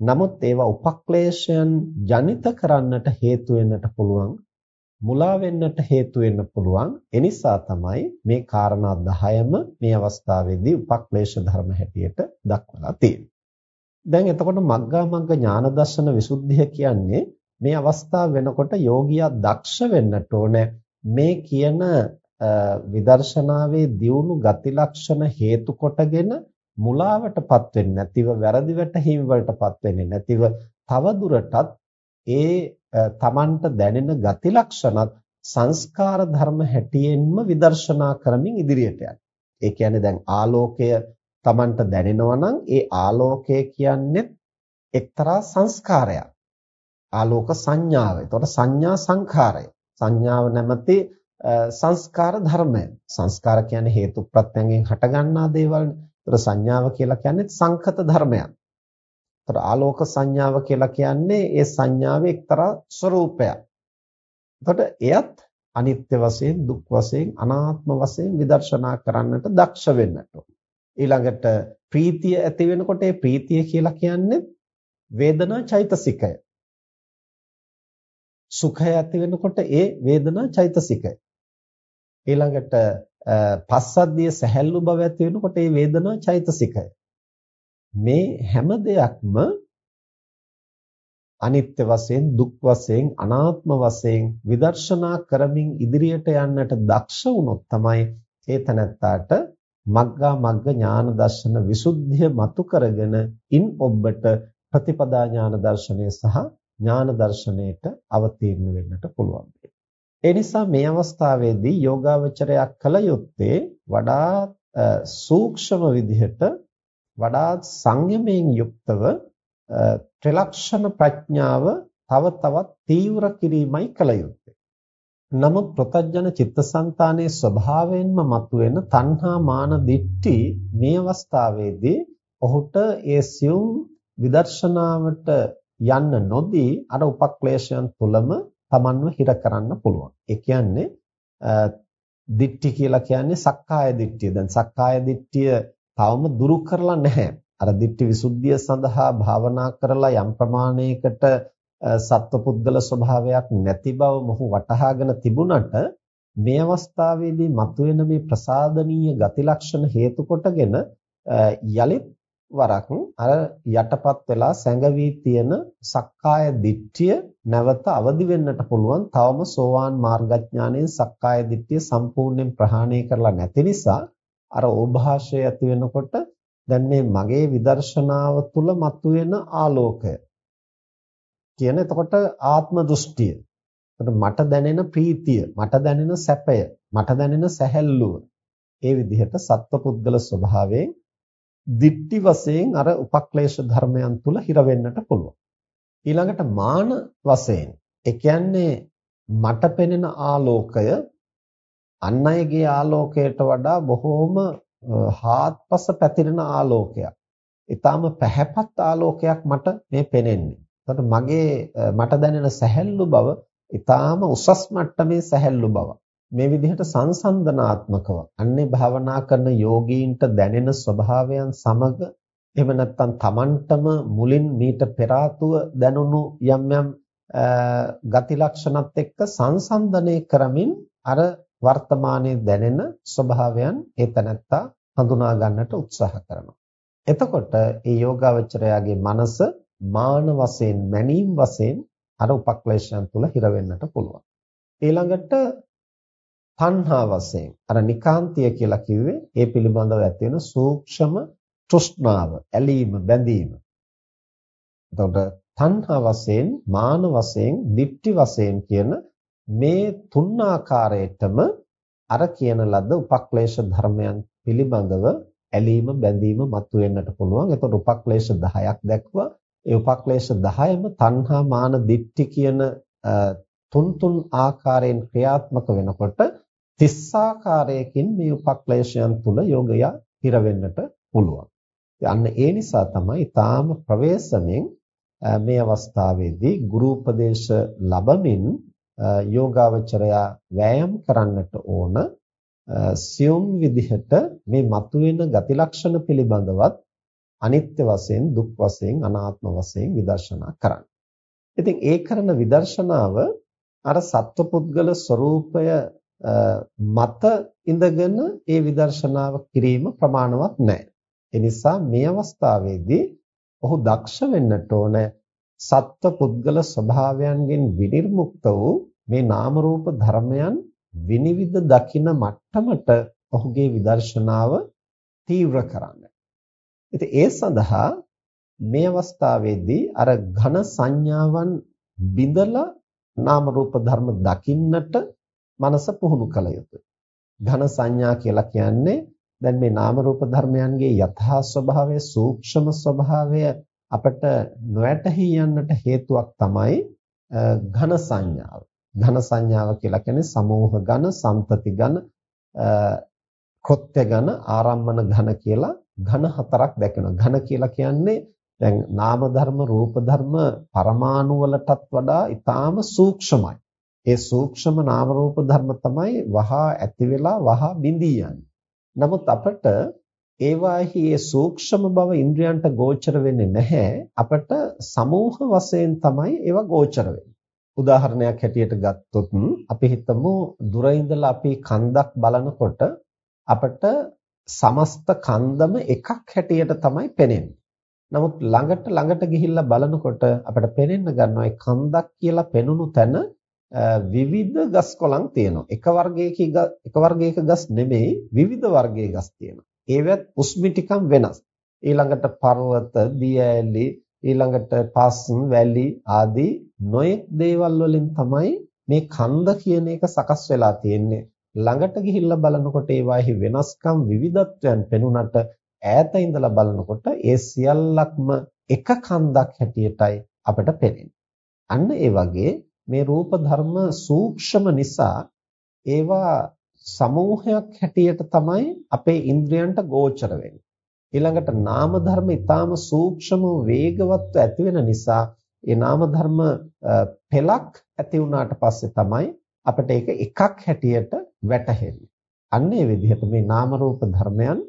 නමුත් ඒවා උපක්ලේශයන් ජනිත කරන්නට හේතු වෙන්නට පුළුවන්. මුලා වෙන්නට හේතු වෙන්න පුළුවන්. එනිසා තමයි මේ කාරණා 10ම මේ අවස්ථාවේදී උපක්ලේශ ධර්ම හැටියට දක්වලා තියෙන්නේ. දැන් එතකොට මග්ගා මග්ග ඥාන දර්ශන විසුද්ධිය කියන්නේ මේ අවස්ථාව වෙනකොට යෝගියා දක්ෂ වෙන්නට ඕනේ මේ කියන විදර්ශනාවේ දියුණු ගති ලක්ෂණ හේතු කොටගෙන මුලාවටපත් වෙන්නේ නැතිව වැරදි වැටහීම් වලටපත් වෙන්නේ නැතිව තව දුරටත් ඒ තමන්ට දැනෙන ගති ලක්ෂණත් සංස්කාර ධර්ම හැටියෙන්ම විදර්ශනා කරමින් ඉදිරියට යන්න. ඒ කියන්නේ දැන් ආලෝකය තමන්ට දැනෙනවා නම් ඒ ආලෝකය කියන්නේ එක්තරා සංස්කාරයක්. ආලෝක සංඥාව. එතකොට සංඥා සංඛාරය. සංඥාව නැමැති සංස්කාර ධර්මය. සංස්කාර කියන්නේ හේතු ප්‍රත්‍යයෙන් හටගන්නා දේවල්නේ. ඒතර සංඥාව කියලා කියන්නේ සංකත ධර්මයක්. ඒතර ආලෝක සංඥාව කියලා කියන්නේ ඒ සංඥාවේ එක්තරා ස්වરૂපයක්. එතකොට එයත් අනිත්‍ය වශයෙන් දුක් වශයෙන් අනාත්ම වශයෙන් විදර්ශනා කරන්නට දක්ෂ වෙන්නට ඊළඟට ප්‍රීතිය ඇති වෙනකොට ඒ ප්‍රීතිය කියලා කියන්නේ වේදනා චෛතසිකය. සුඛය ඇති වෙනකොට ඒ වේදනා චෛතසිකය. ඊළඟට පස්සද්ධිය සැහැල්ලු බව ඇති වෙනකොට ඒ වේදනා චෛතසිකය. මේ හැම දෙයක්ම අනිත්‍ය වශයෙන් දුක් වශයෙන් අනාත්ම වශයෙන් විදර්ශනා කරමින් ඉදිරියට යන්නට දක්ෂ වුණොත් තමයි ඒ තනත්තාට මග්ගා මග්ග ඥාන දර්ශන විසුද්ධිය මතු කරගෙන ඉන් ඔබට ප්‍රතිපදා ඥාන දර්ශනය සහ ඥාන දර්ශනයට අවතීර්ණ වෙන්නට පුළුවන්. ඒ නිසා මේ අවස්ථාවේදී යෝගාවචරයක් කළ යුත්තේ වඩා සූක්ෂම විදිහට වඩාත් සංයමයෙන් යුක්තව ත්‍රිලක්ෂණ ප්‍රඥාව තව තවත් තීව්‍ර කිරීමයි කළ යුත්තේ. නමුත් ප්‍රතඥ චිත්තසංතානයේ ස්වභාවයෙන්ම මතුවෙන තණ්හා මාන දිට්ටි මේ අවස්ථාවේදී ඔහුට ඒ සියුම් විදර්ශනාවට යන්න නොදී අර උපක්ලේශයන් තුලම Tamanව හිර කරන්න පුළුවන්. ඒ කියන්නේ දිට්ටි කියලා කියන්නේ සක්කාය දිට්ඨිය. දැන් සක්කාය දිට්ඨිය තවම දුරු කරලා නැහැ. අර දිට්ඨි විසුද්ධිය සඳහා භාවනා කරලා යම් ප්‍රමාණයකට සත්වපුද්ගල ස්වභාවයක් නැති බව මොහු වටහාගෙන තිබුණට මේ අවස්ථාවේදී මතුවෙන මේ ප්‍රසාදනීය ගති ලක්ෂණ හේතු කොටගෙන යලිත් වරක් අර යටපත් වෙලා සැඟවි තියෙන සක්කාය දිට්ඨිය නැවත අවදි වෙන්නට පුළුවන්. තවම සෝවාන් මාර්ගඥානයෙන් සක්කාය දිට්ඨිය සම්පූර්ණයෙන් ප්‍රහාණය කරලා නැති නිසා අර ඕභාෂය ඇති වෙනකොට දැන් මේ මගේ විදර්ශනාව තුල මතුවෙන ආලෝකය කියන එතකොට ආත්ම දෘෂ්ටිය. එතකොට මට දැනෙන ප්‍රීතිය, මට දැනෙන සැපය, මට දැනෙන සැහැල්ලුව. ඒ විදිහට සත්වපුද්ගල ස්වභාවයෙන් දිට්ටි වශයෙන් අර උපක්ලේශ ධර්මයන් තුල හිර වෙන්නට පුළුවන්. ඊළඟට මාන වශයෙන් ඒ කියන්නේ මට පෙනෙන ආලෝකය අන් අයගේ ආලෝකයට වඩා බොහෝම හාත්පස පැතිරෙන ආලෝකයක්. ඊටාම පැහැපත් ආලෝකයක් මට මේ පෙනෙන්නේ. එතකොට මගේ මට දැනෙන සැහැල්ලු බව ඊටාම උසස් මට්ටමේ සැහැල්ලු බවක්. මේ විදිහට සංසන්දනාත්මකව අන්නේ භාවනා කරන යෝගීන්ට දැනෙන ස්වභාවයන් සමග එහෙම නැත්නම් Tamanටම මුලින් මීට පෙර දැනුණු යම් යම් ගති ලක්ෂණත් එක්ක සංසන්දනය කරමින් අර වර්තමානයේ දැනෙන ස්වභාවයන් ඒ තැනත්තා හඳුනා ගන්නට උත්සාහ කරනවා. එතකොට මේ යෝගාවචරයාගේ මනස මාන වශයෙන් මැනීම් වශයෙන් අර උපක්ලේශයන් තුල හිර වෙන්නට පුළුවන්. ඊළඟට තණ්හා වශයෙන් අර නිකාන්තිය කියලා කිව්වේ ඒ පිළිබඳව ඇති වෙන සූක්ෂම තෘෂ්ණාව, ඇලීම, බැඳීම. එතකොට තණ්හා වශයෙන්, මාන වශයෙන්, දික්ටි වශයෙන් කියන මේ තුන් ආකාරයටම අර කියන ලද උපක්ලේශ ධර්මයන් පිළිබඳව ඇලීම බැඳීම මතුවෙන්නට පුළුවන්. එතකොට උපක්ලේශ 10ක් දැක්වා. ඒ උපක්ලේශ 10ම තණ්හා මාන දික්ටි කියන තුන් තුන් ආකාරයෙන් ක්‍රියාත්මක වෙනකොට 30 ආකාරයකින් මේ උපක්ලේශයන් තුල යෝගය හිර වෙන්නට පුළුවන්. අන්න ඒ නිසා තමයි ඊටාම ප්‍රවේශමෙන් මේ අවස්ථාවේදී ගුරු උපදේශ ලැබමින් යෝගාවචරයා වෑයම් කරන්නට ඕන සියුම් විදිහට මේ මතුවෙන ගති ලක්ෂණ පිළිබඳවත් අනිත්‍ය වශයෙන් දුක් වශයෙන් අනාත්ම වශයෙන් විදර්ශනා කරන්න. ඉතින් ඒ කරන විදර්ශනාව අර සත්වපුද්ගල ස්වરૂපය මත ඉඳගෙන ඒ විදර්ශනාව කිරීම ප්‍රමාණවත් නැහැ. ඒ නිසා මේ අවස්ථාවේදී ඔහු දක්ෂ වෙන්නට ඕන සත්වපුද්ගල ස්වභාවයන්ගෙන් විනිර්මුක්ත වූ මේ නාම රූප ධර්මයන් විනිවිද දකින මට්ටමට ඔහුගේ විදර්ශනාව තීව්‍ර කරන්න. ඉතින් ඒ සඳහා මේ අවස්ථාවේදී අර ඝන සංඥාවන් බිඳලා නාම රූප ධර්ම දකින්නට මනස පුහුණු කළ යුතුයි. ඝන සංඥා කියලා කියන්නේ දැන් මේ නාම රූප ධර්මයන්ගේ යථා ස්වභාවය, සූක්ෂම ස්වභාවය අපට නොයැටහි යන්නට හේතුවක් තමයි ඝන සංඥාව. ඝන සංඥාව කියලා කියන්නේ සමෝහ ඝන, සම්පති ඝන, කෘත්‍ය ඝන, ආරම්මන ඝන කියලා ඝන හතරක් දැකෙනවා. ඝන කියලා කියන්නේ දැන් නාම ධර්ම, රූප ධර්ම පරමාණු වලටත් වඩා ඊටාම සූක්ෂමයි. ඒ සූක්ෂම නාම රූප ධර්ම තමයි වහා ඇති වෙලා වහා බිඳී යන්නේ. නමුත් අපට ඒවාහි ඒ සූක්ෂම බව ඉන්ද්‍රයන්ට ගෝචර වෙන්නේ නැහැ. අපට සමූහ වශයෙන් තමයි ඒවා ගෝචර වෙන්නේ. උදාහරණයක් හැටියට ගත්තොත් අපි හිතමු දුර ඉඳලා අපි කන්දක් බලනකොට අපට සමස්ත කන්දම එකක් හැටියට තමයි පේන්නේ. නමුත් ළඟට ළඟට ගිහිල්ලා බලනකොට අපිට පේනෙන්න ගන්නවා ඒ කන්දක් කියලා පෙනුණු තැන විවිධ ගස් කොළන් තියෙනවා. එක වර්ගයක එක වර්ගයක ගස් නෙමෙයි විවිධ වර්ගයේ ගස් තියෙනවා. ඒවත් උස්මි ටිකක් වෙනස්. ඊළඟට පර්වත, දිය ඇලි, ඊළඟට පස් වැලි ආදී නොයෙක් දේවල් වලින් තමයි මේ කන්ද කියන එක සකස් වෙලා තියෙන්නේ. ළඟට ගිහිල්ලා බලනකොට ඒවාෙහි වෙනස්කම් විවිධත්වයන් පෙනුනට ඈත ඉඳලා බලනකොට ඒ සියල්ලක්ම එක කන්දක් හැටියටයි අපට පෙනෙන්නේ. අන්න ඒ වගේ මේ රූප ධර්ම සූක්ෂම නිසා ඒවා සමූහයක් හැටියට තමයි අපේ ඉන්ද්‍රයන්ට ගෝචර වෙන්නේ. ඊළඟට නාම ධර්ම ඊටාම සූක්ෂම වේගවත් ඇති වෙන නිසා ඒ නාම ධර්ම පෙලක් ඇති වුණාට පස්සේ තමයි අපිට ඒක එකක් හැටියට වැටහෙන්නේ. අන්න ඒ විදිහට මේ නාම රූප ධර්මයන්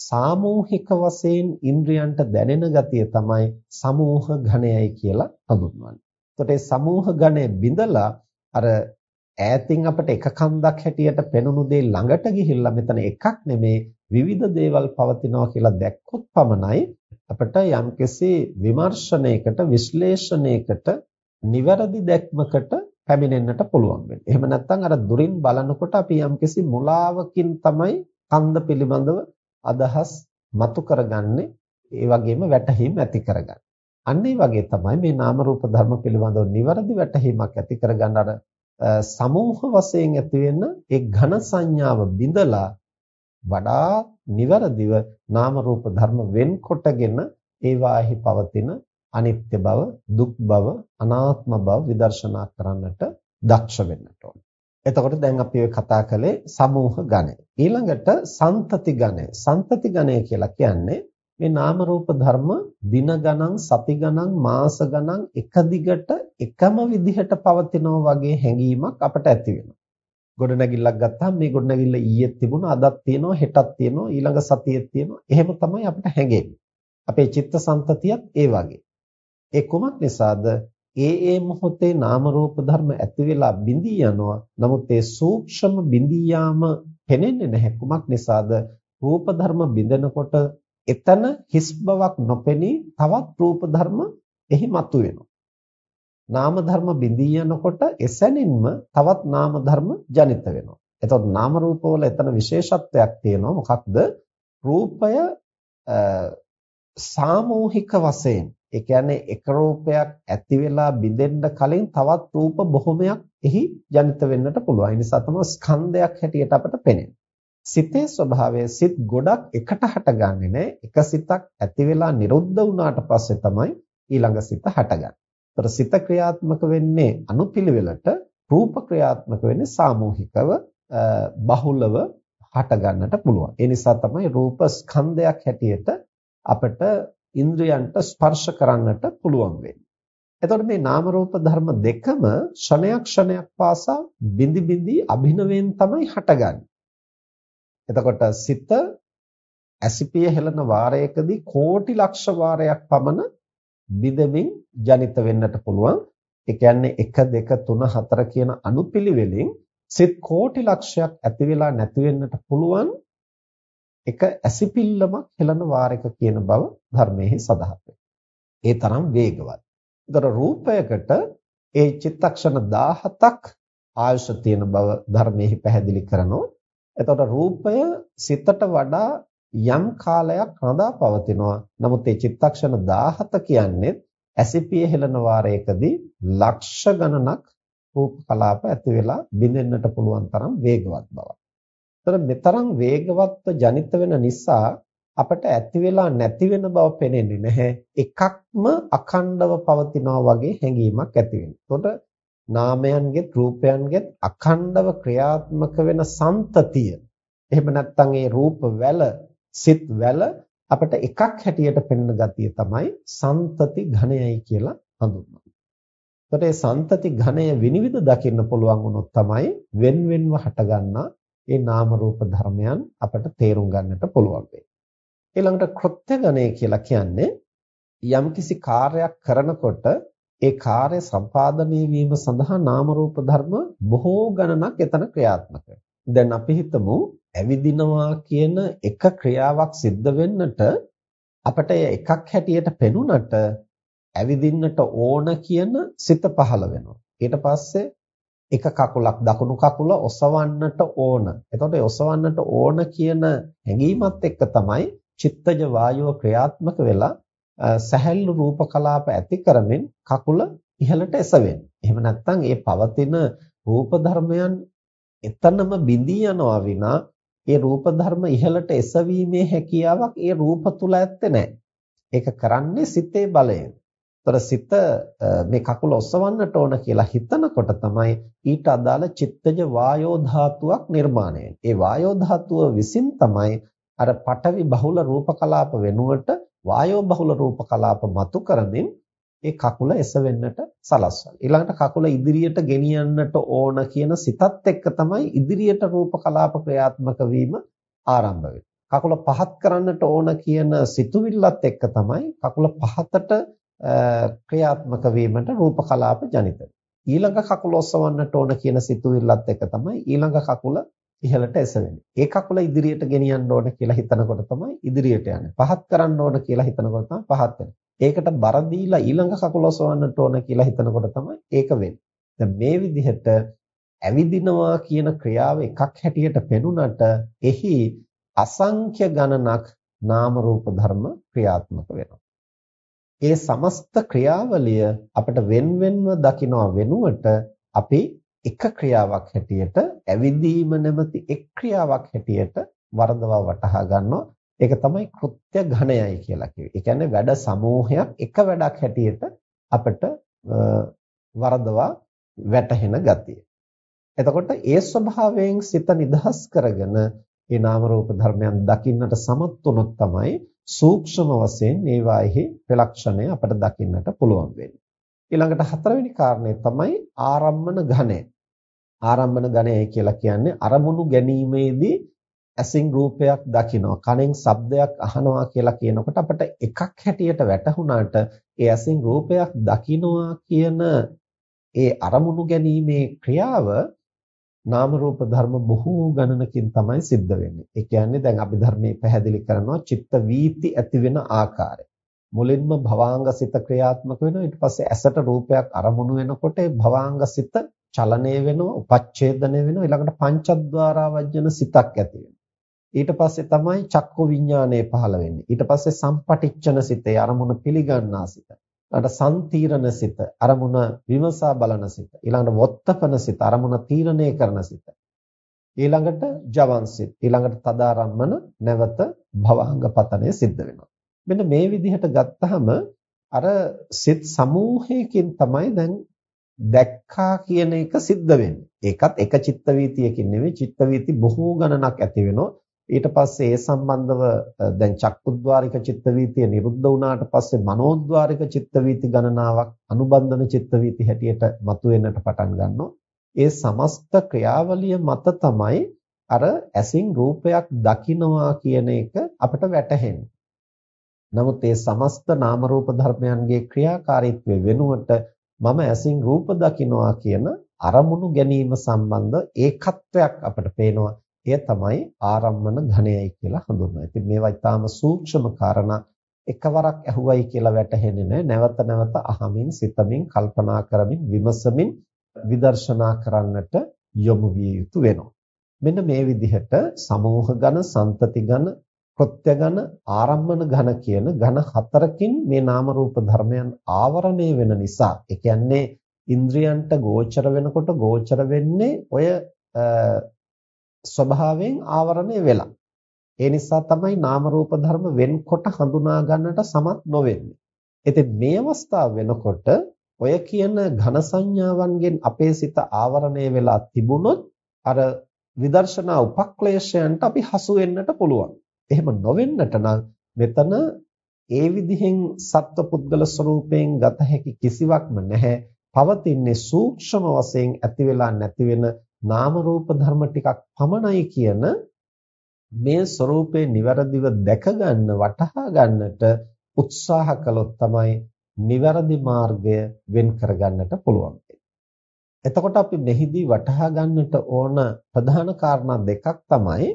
සාමූහික වශයෙන් ඉන්ද්‍රයන්ට දැනෙන ගතිය තමයි සමූහ ඝණයයි කියලා හඳුන්වන්නේ. එතකොට මේ සමූහ ඝණය බිඳලා අර ඈතින් අපිට එක කන්දක් හැටියට පෙනුණු දේ ළඟට ගිහිල්ලා මෙතන එකක් නෙමේ විවිධ දේවල් පවතිනවා කියලා දැක්කොත් පමණයි අපිට යම්කිසි විමර්ශනයකට විශ්ලේෂණයකට නිවැරදි දැක්මකට පැමිණෙන්නට පුළුවන් වෙන්නේ. එහෙම නැත්නම් අර දුරින් බලනකොට අපි යම්කිසි මුලාවකින් තමයි කන්ද පිළිබඳව අදහස් මතු කරගන්නේ ඒ වගේම වැටහීම් ඇති කරගන්නේ. අන්න ඒ වගේ තමයි මේ නාම රූප ධර්ම පිළිබඳව නිවැරදි වැටහීමක් ඇති කරගන්න අර සමූහ වශයෙන් ඇති වෙන ඒ ඝන සංඥාව බිඳලා වඩා නිවරදිව නාම රූප ධර්ම වෙන්කොටගෙන ඒවාෙහි පවතින අනිත්‍ය බව, දුක් බව, අනාත්ම බව විදර්ශනා කරන්නට දක්ෂ වෙන්නට ඕන. එතකොට දැන් අපි ඔය කතා කළේ සමූහ ගණය. ඊළඟට සන්තති ගණය. සන්තති ගණය කියලා කියන්නේ මේ නාම රූප ධර්ම දින ගණන් සති ගණන් මාස ගණන් එක දිගට එකම විදිහට පවතිනවා වගේ හැඟීමක් අපට ඇති වෙනවා. ගොඩනැගිල්ලක් ගත්තාම මේ ගොඩනැගිල්ල ඊයේත් තිබුණා අදත් තියෙනවා හෙටත් තියෙනවා ඊළඟ සතියේත් තියෙනවා. එහෙම තමයි අපිට හැඟෙන්නේ. අපේ චිත්තසංතතියත් ඒ වගේ. ඒ කුමක් නිසාද? ඒ ඒ මොහොතේ නාම රූප ධර්ම ඇති වෙලා බිඳී යනවා. නමුත් ඒ සූක්ෂම බිඳී යාම පෙනෙන්නේ නැහැ. කුමක් නිසාද? රූප ධර්ම බිඳෙනකොට එතන හිස් බවක් නොපෙනී තවත් රූප ධර්ම එහි මතුවෙනවා. නාම ධර්ම බිඳී යනකොට එසැනින්ම තවත් නාම ධර්ම ජනිත වෙනවා. එතකොට නාම රූපවල එතන විශේෂත්වයක් තියෙනවා. මොකක්ද? රූපය සාමූහික වශයෙන් ඒ කියන්නේ එක රූපයක් ඇති වෙලා බිඳෙන්න කලින් තවත් රූප බොහොමයක් එහි ජනිත වෙන්නට පුළුවන්. ඒ නිසා තමයි ස්කන්ධයක් හැටියට අපට පෙනෙන්නේ. සිතේ ස්වභාවය සිත් ගොඩක් එකට හටගන්නේ නැහැ. එක සිතක් ඇති වෙලා නිරුද්ධ වුණාට පස්සේ තමයි ඊළඟ සිත හටගන්නේ. ඒතර සිත ක්‍රියාත්මක වෙන්නේ අනුපිළිවෙලට, රූප ක්‍රියාත්මක වෙන්නේ සාමූහිකව බහුලව හට ගන්නට පුළුවන්. ඒ නිසා තමයි රූප ස්කන්ධයක් හැටියට අපට ඉන්ද්‍රයන්ට ස්පර්ශ කරන්නට පුළුවන් වෙන්නේ. එතකොට මේ නාම රූප ධර්ම දෙකම ක්ෂණයක් ක්ෂණයක් පාසා බිඳි බිඳි අභිනවයෙන් තමයි හටගන්නේ. එතකොට සිත ඇසිපිය හෙළන වාරයකදී කෝටි ලක්ෂ වාරයක් පමණ බිඳමින් ජනිත වෙන්නට පුළුවන්. ඒ කියන්නේ 1 2 3 4 කියන අනුපිළිවෙලින් සිත් කෝටි ලක්ෂයක් ඇති වෙලා නැති වෙන්නට පුළුවන් එක ඇසිපිල්ලමක් හෙළන වාරයක කියන බව ධර්මයේ සඳහන් ඒ තරම් වේගවත්. ඒතර රූපයකට ඒ චිත්තක්ෂණ 17ක් ආයුෂ තියෙන බව ධර්මයේ පැහැදිලි කරනවා. එතකොට රූපය සිතට වඩා යම් කාලයක් රඳා පවතිනවා. නමුත් මේ චිත්තක්ෂණ 17 කියන්නේ ඇසිපිය හෙළන වාරයකදී ලක්ෂ ගණනක් රූප කලාප ඇති වෙලා බිඳෙන්නට පුළුවන් තරම් වේගවත් බවක්. ඒතර මෙතරම් වේගවත්ව ජනිත වෙන නිසා අපට ඇති වෙලා නැති වෙන බව පේන්නේ නැහැ. එකක්ම අඛණ්ඩව පවතිනවා වගේ හැඟීමක් ඇති වෙනවා. ඒතකොට නාමයන්ගෙත් රූපයන්ගෙත් අඛණ්ඩව ක්‍රියාත්මක වෙන සම්තතිය. එහෙම නැත්නම් ඒ රූප වැල, සිත් වැල අපිට එකක් හැටියට පෙනෙන ගතිය තමයි සම්තති ඝණයයි කියලා හඳුන්වන්නේ. එතකොට මේ සන්තති ඝණය විනිවිද දකින්න පුළුවන් වුණොත් තමයි wen wenව හටගන්නා මේ නාම රූප ධර්මයන් අපට තේරුම් ගන්නට පුළුවන් වෙන්නේ. ඊළඟට කෘත්‍ය ඝණය කියලා කියන්නේ යම්කිසි කාර්යයක් කරනකොට ඒ කාර්ය සම්පාදනය වීම සඳහා නාම රූප ධර්ම බොහෝ ගණනක් එතන ක්‍රියාත්මක දැන් අපි හිතමු ඇවිදිනවා කියන එක ක්‍රියාවක් සිද්ධ වෙන්නට අපිට එකක් හැටියට පෙනුනට ඇවිදින්නට ඕන කියන සිත පහළ වෙනවා. ඊට පස්සේ එක කකුලක් දකුණු කකුල ඔසවන්නට ඕන. එතකොට ඔසවන්නට ඕන කියන හැඟීමත් එක්ක තමයි චිත්තජ වායුව ක්‍රියාත්මක වෙලා සැහැල්ලු රූප කලාප ඇති කරමින් කකුල ඉහළට එසවෙන්නේ. එහෙම නැත්නම් ඒ පවතින රූප ධර්මයන් එතනම බිඳී යනවා විනා ඒ රූප ධර්ම ඉහළට එසවීමේ හැකියාවක් ඒ රූප තුල ඇත්තේ නැහැ. ඒක කරන්නේ සිතේ බලයෙන්. ତොර සිත මේ කකුල ඔසවන්නට ඕන කියලා හිතනකොට තමයි ඊට අදාළ චිත්තජ වායෝ ධාතුවක් නිර්මාණය ඒ වායෝ ධාතුව විසින් තමයි අර පඨවි බහුල රූප කලාප වෙනුවට වායෝ බහුල රූප කලාප මතු කරමින් ඒ කකුල එසවෙන්නට සලස්වන. ඊළඟට කකුල ඉදිරියට ගෙනියන්නට ඕන කියන සිතත් එක්ක තමයි ඉදිරියට රූප කලාප ක්‍රියාත්මක වීම ආරම්භ වෙන්නේ. කකුල පහත් කරන්නට ඕන කියන සිතුවිල්ලත් එක්ක තමයි කකුල පහතට ක්‍රියාත්මක වීමට රූප කලාප ජනිත ඊළඟ කකුල ඔසවන්නට ඕන කියන සිතුවිල්ලත් එක තමයි ඊළඟ කකුල ඉහළට එසවෙන්නේ. ඒ කකුල ඉදිරියට ගෙනියන්න ඕන කියලා හිතනකොට තමයි ඉදිරියට යන්නේ. පහත් කරන්න ඕන කියලා හිතනකොට තමයි පහත් වෙන්නේ. ඒකට බර දීලා ඊළඟ කකුල ඔසවන්නට ඕන කියලා හිතනකොට තමයි ඒක වෙන්නේ. දැන් මේ විදිහට ඇවිදිනවා කියන ක්‍රියාව එකක් හැටියට පෙනුනට එහි අසංඛ්‍ය ගණනක් නාම රූප ධර්ම ක්‍රියාත්මක වෙනවා. ඒ සමස්ත ක්‍රියාවලිය අපිට වෙන්වෙන්ව දකිනවා වෙනුවට අපි එක ක්‍රියාවක් හැටියට ඇවිදීම නැමැති එක් ක්‍රියාවක් හැටියට වර්ධවා වටහා ගන්නවා. ඒක තමයි කෘත්‍ය ඝණයයි කියලා කිව්වේ. ඒ කියන්නේ වැඩ සමූහයක් එක වැඩක් හැටියට අපිට වර්ධවා වැටහෙන ගතිය. එතකොට ඒ ස්වභාවයෙන් සිත නිදහස් කරගෙන මේ නාම රූප ධර්මයන් දකින්නට සමත් වුණොත් තමයි සූක්ෂම වශයෙන් ඒවාෙහි ප්‍රලක්ෂණය අපට දකින්නට පුළුවන් වෙන්නේ. ඊළඟට හතරවෙනි කාරණය තමයි ආරම්මන ඝණය. ආරම්මන ඝණය කියලා කියන්නේ අරමුණු ගැනීමේදී ඇසින් රූපයක් දකිනවා කනෙන් ශබ්දයක් අහනවා කියලා කියනකොට අපිට එකක් හැටියට වැටහුණාට ඒ ඇසින් රූපයක් දකිනවා කියන ඒ අරමුණු ගැනීමේ ක්‍රියාව නාම රූප ධර්ම බොහෝ ගණනකින් තමයි සිද්ධ වෙන්නේ. ඒ කියන්නේ දැන් අපි ධර්මයේ පැහැදිලි කරනවා චිත්ත වීති ඇති වෙන ආකාරය. මුලින්ම භවාංග සිත ක්‍රියාත්මක වෙනවා ඊට පස්සේ ඇසට රූපයක් අරමුණු වෙනකොට ඒ භවාංග සිත චලනය වෙනවා උපච්ඡේදනය වෙනවා ඊළඟට පංචද්වාරා වජ්ජන සිතක් ඇති ඊට පස්සේ තමයි චක්කු විඥානය පහළ වෙන්නේ. ඊට පස්සේ සම්පටිච්ඡන සිතේ අරමුණ පිළිගන්නා සිත. ඊළඟට සම්තීරණ සිත අරමුණ විමසා බලන සිත. ඊළඟට වොත්තපන සිත අරමුණ තීරණය කරන සිත. ඊළඟට ජවන් සිත්. ඊළඟට තදාරම්මන නැවත භවංග පතනය සිද්ධ වෙනවා. මෙන්න මේ විදිහට ගත්තහම අර සිත් සමූහයකින් තමයි දැන් දැක්කා කියන එක සිද්ධ වෙන්නේ. ඒකත් එක චිත්ත වීතියකින් නෙවෙයි චිත්ත වීති බොහෝ ගණනක් ඇති වෙනවා. ඊට පස්සේ ඒ සම්බන්ධව දැන් චක්කුද්්වාරික චිත්ත වීතිය නිරුද්ධ වුණාට පස්සේ මනෝද්්වාරික චිත්ත වීති ගණනාවක් අනුබන්ධන චිත්ත වීති හැටියට මතුවෙන්නට පටන් ගන්නවා. ඒ සමස්ත ක්‍රියාවලිය මත තමයි අර ඇසින් රූපයක් දකිනවා කියන එක අපිට වැටහෙන්නේ. නමුත් ඒ සමස්ත නාම රූප ධර්මයන්ගේ ක්‍රියාකාරීත්වය වෙනුවට මම ඇසින් රූප දකිනවා කියන අරමුණු ගැනීම සම්බන්ධ ඒකත්වයක් අපට පේනවා. එය තමයි ආරම්මන ඝණයයි කියලා හඳුන්වනවා. ඉතින් මේවා ඊටාම සූක්ෂම කාරණා එකවරක් ඇහුවයි කියලා වැටහෙන්නේ නැහැ. නැවත නැවත අහමින්, සිතමින්, කල්පනා කරමින්, විමසමින් විදර්ශනා කරන්නට යොමු විය යුතු වෙනවා. මෙන්න මේ විදිහට සමෝහ ඝන, සන්තති ඝන, කෘත්‍ය ඝන ආරම්මන ඝන කියන ඝන හතරකින් මේ නාම රූප ධර්මයන් ආවරණය වෙන නිසා ඒ කියන්නේ ඉන්ද්‍රියන්ට ගෝචර වෙනකොට ගෝචර වෙන්නේ ඔය ස්වභාවයෙන් ආවරණය වෙලා. ඒ නිසා තමයි නාම රූප ධර්ම වෙන්කොට හඳුනා ගන්නට සමත් නොවෙන්නේ. ඉතින් මේ අවස්ථාව වෙනකොට ඔය කියන ඝන සංඥාවන්ගෙන් අපේ සිත ආවරණය වෙලා තිබුණොත් අර විදර්ශනා උපක්ලේශයන්ට අපි හසු වෙන්නට පුළුවන්. එහෙම නොවෙන්නට නම් මෙතන ඒ විදිහෙන් සත්ව පුද්ගල ස්වરૂපයෙන් ගත හැකි කිසිවක්ම නැහැ. පවතින්නේ සූක්ෂම වශයෙන් ඇති වෙලා නැති වෙන නාම රූප ධර්ම ටිකක් පමණයි කියන මේ ස්වરૂපේ નિවරදිව දැක ගන්න වටහා ගන්නට උත්සාහ කළොත් තමයි નિවරදි මාර්ගය වෙන් කර ගන්නට පුළුවන්. එතකොට අපි මෙහිදී වටහා ගන්නට ඕන ප්‍රධාන කාරණා දෙකක් තමයි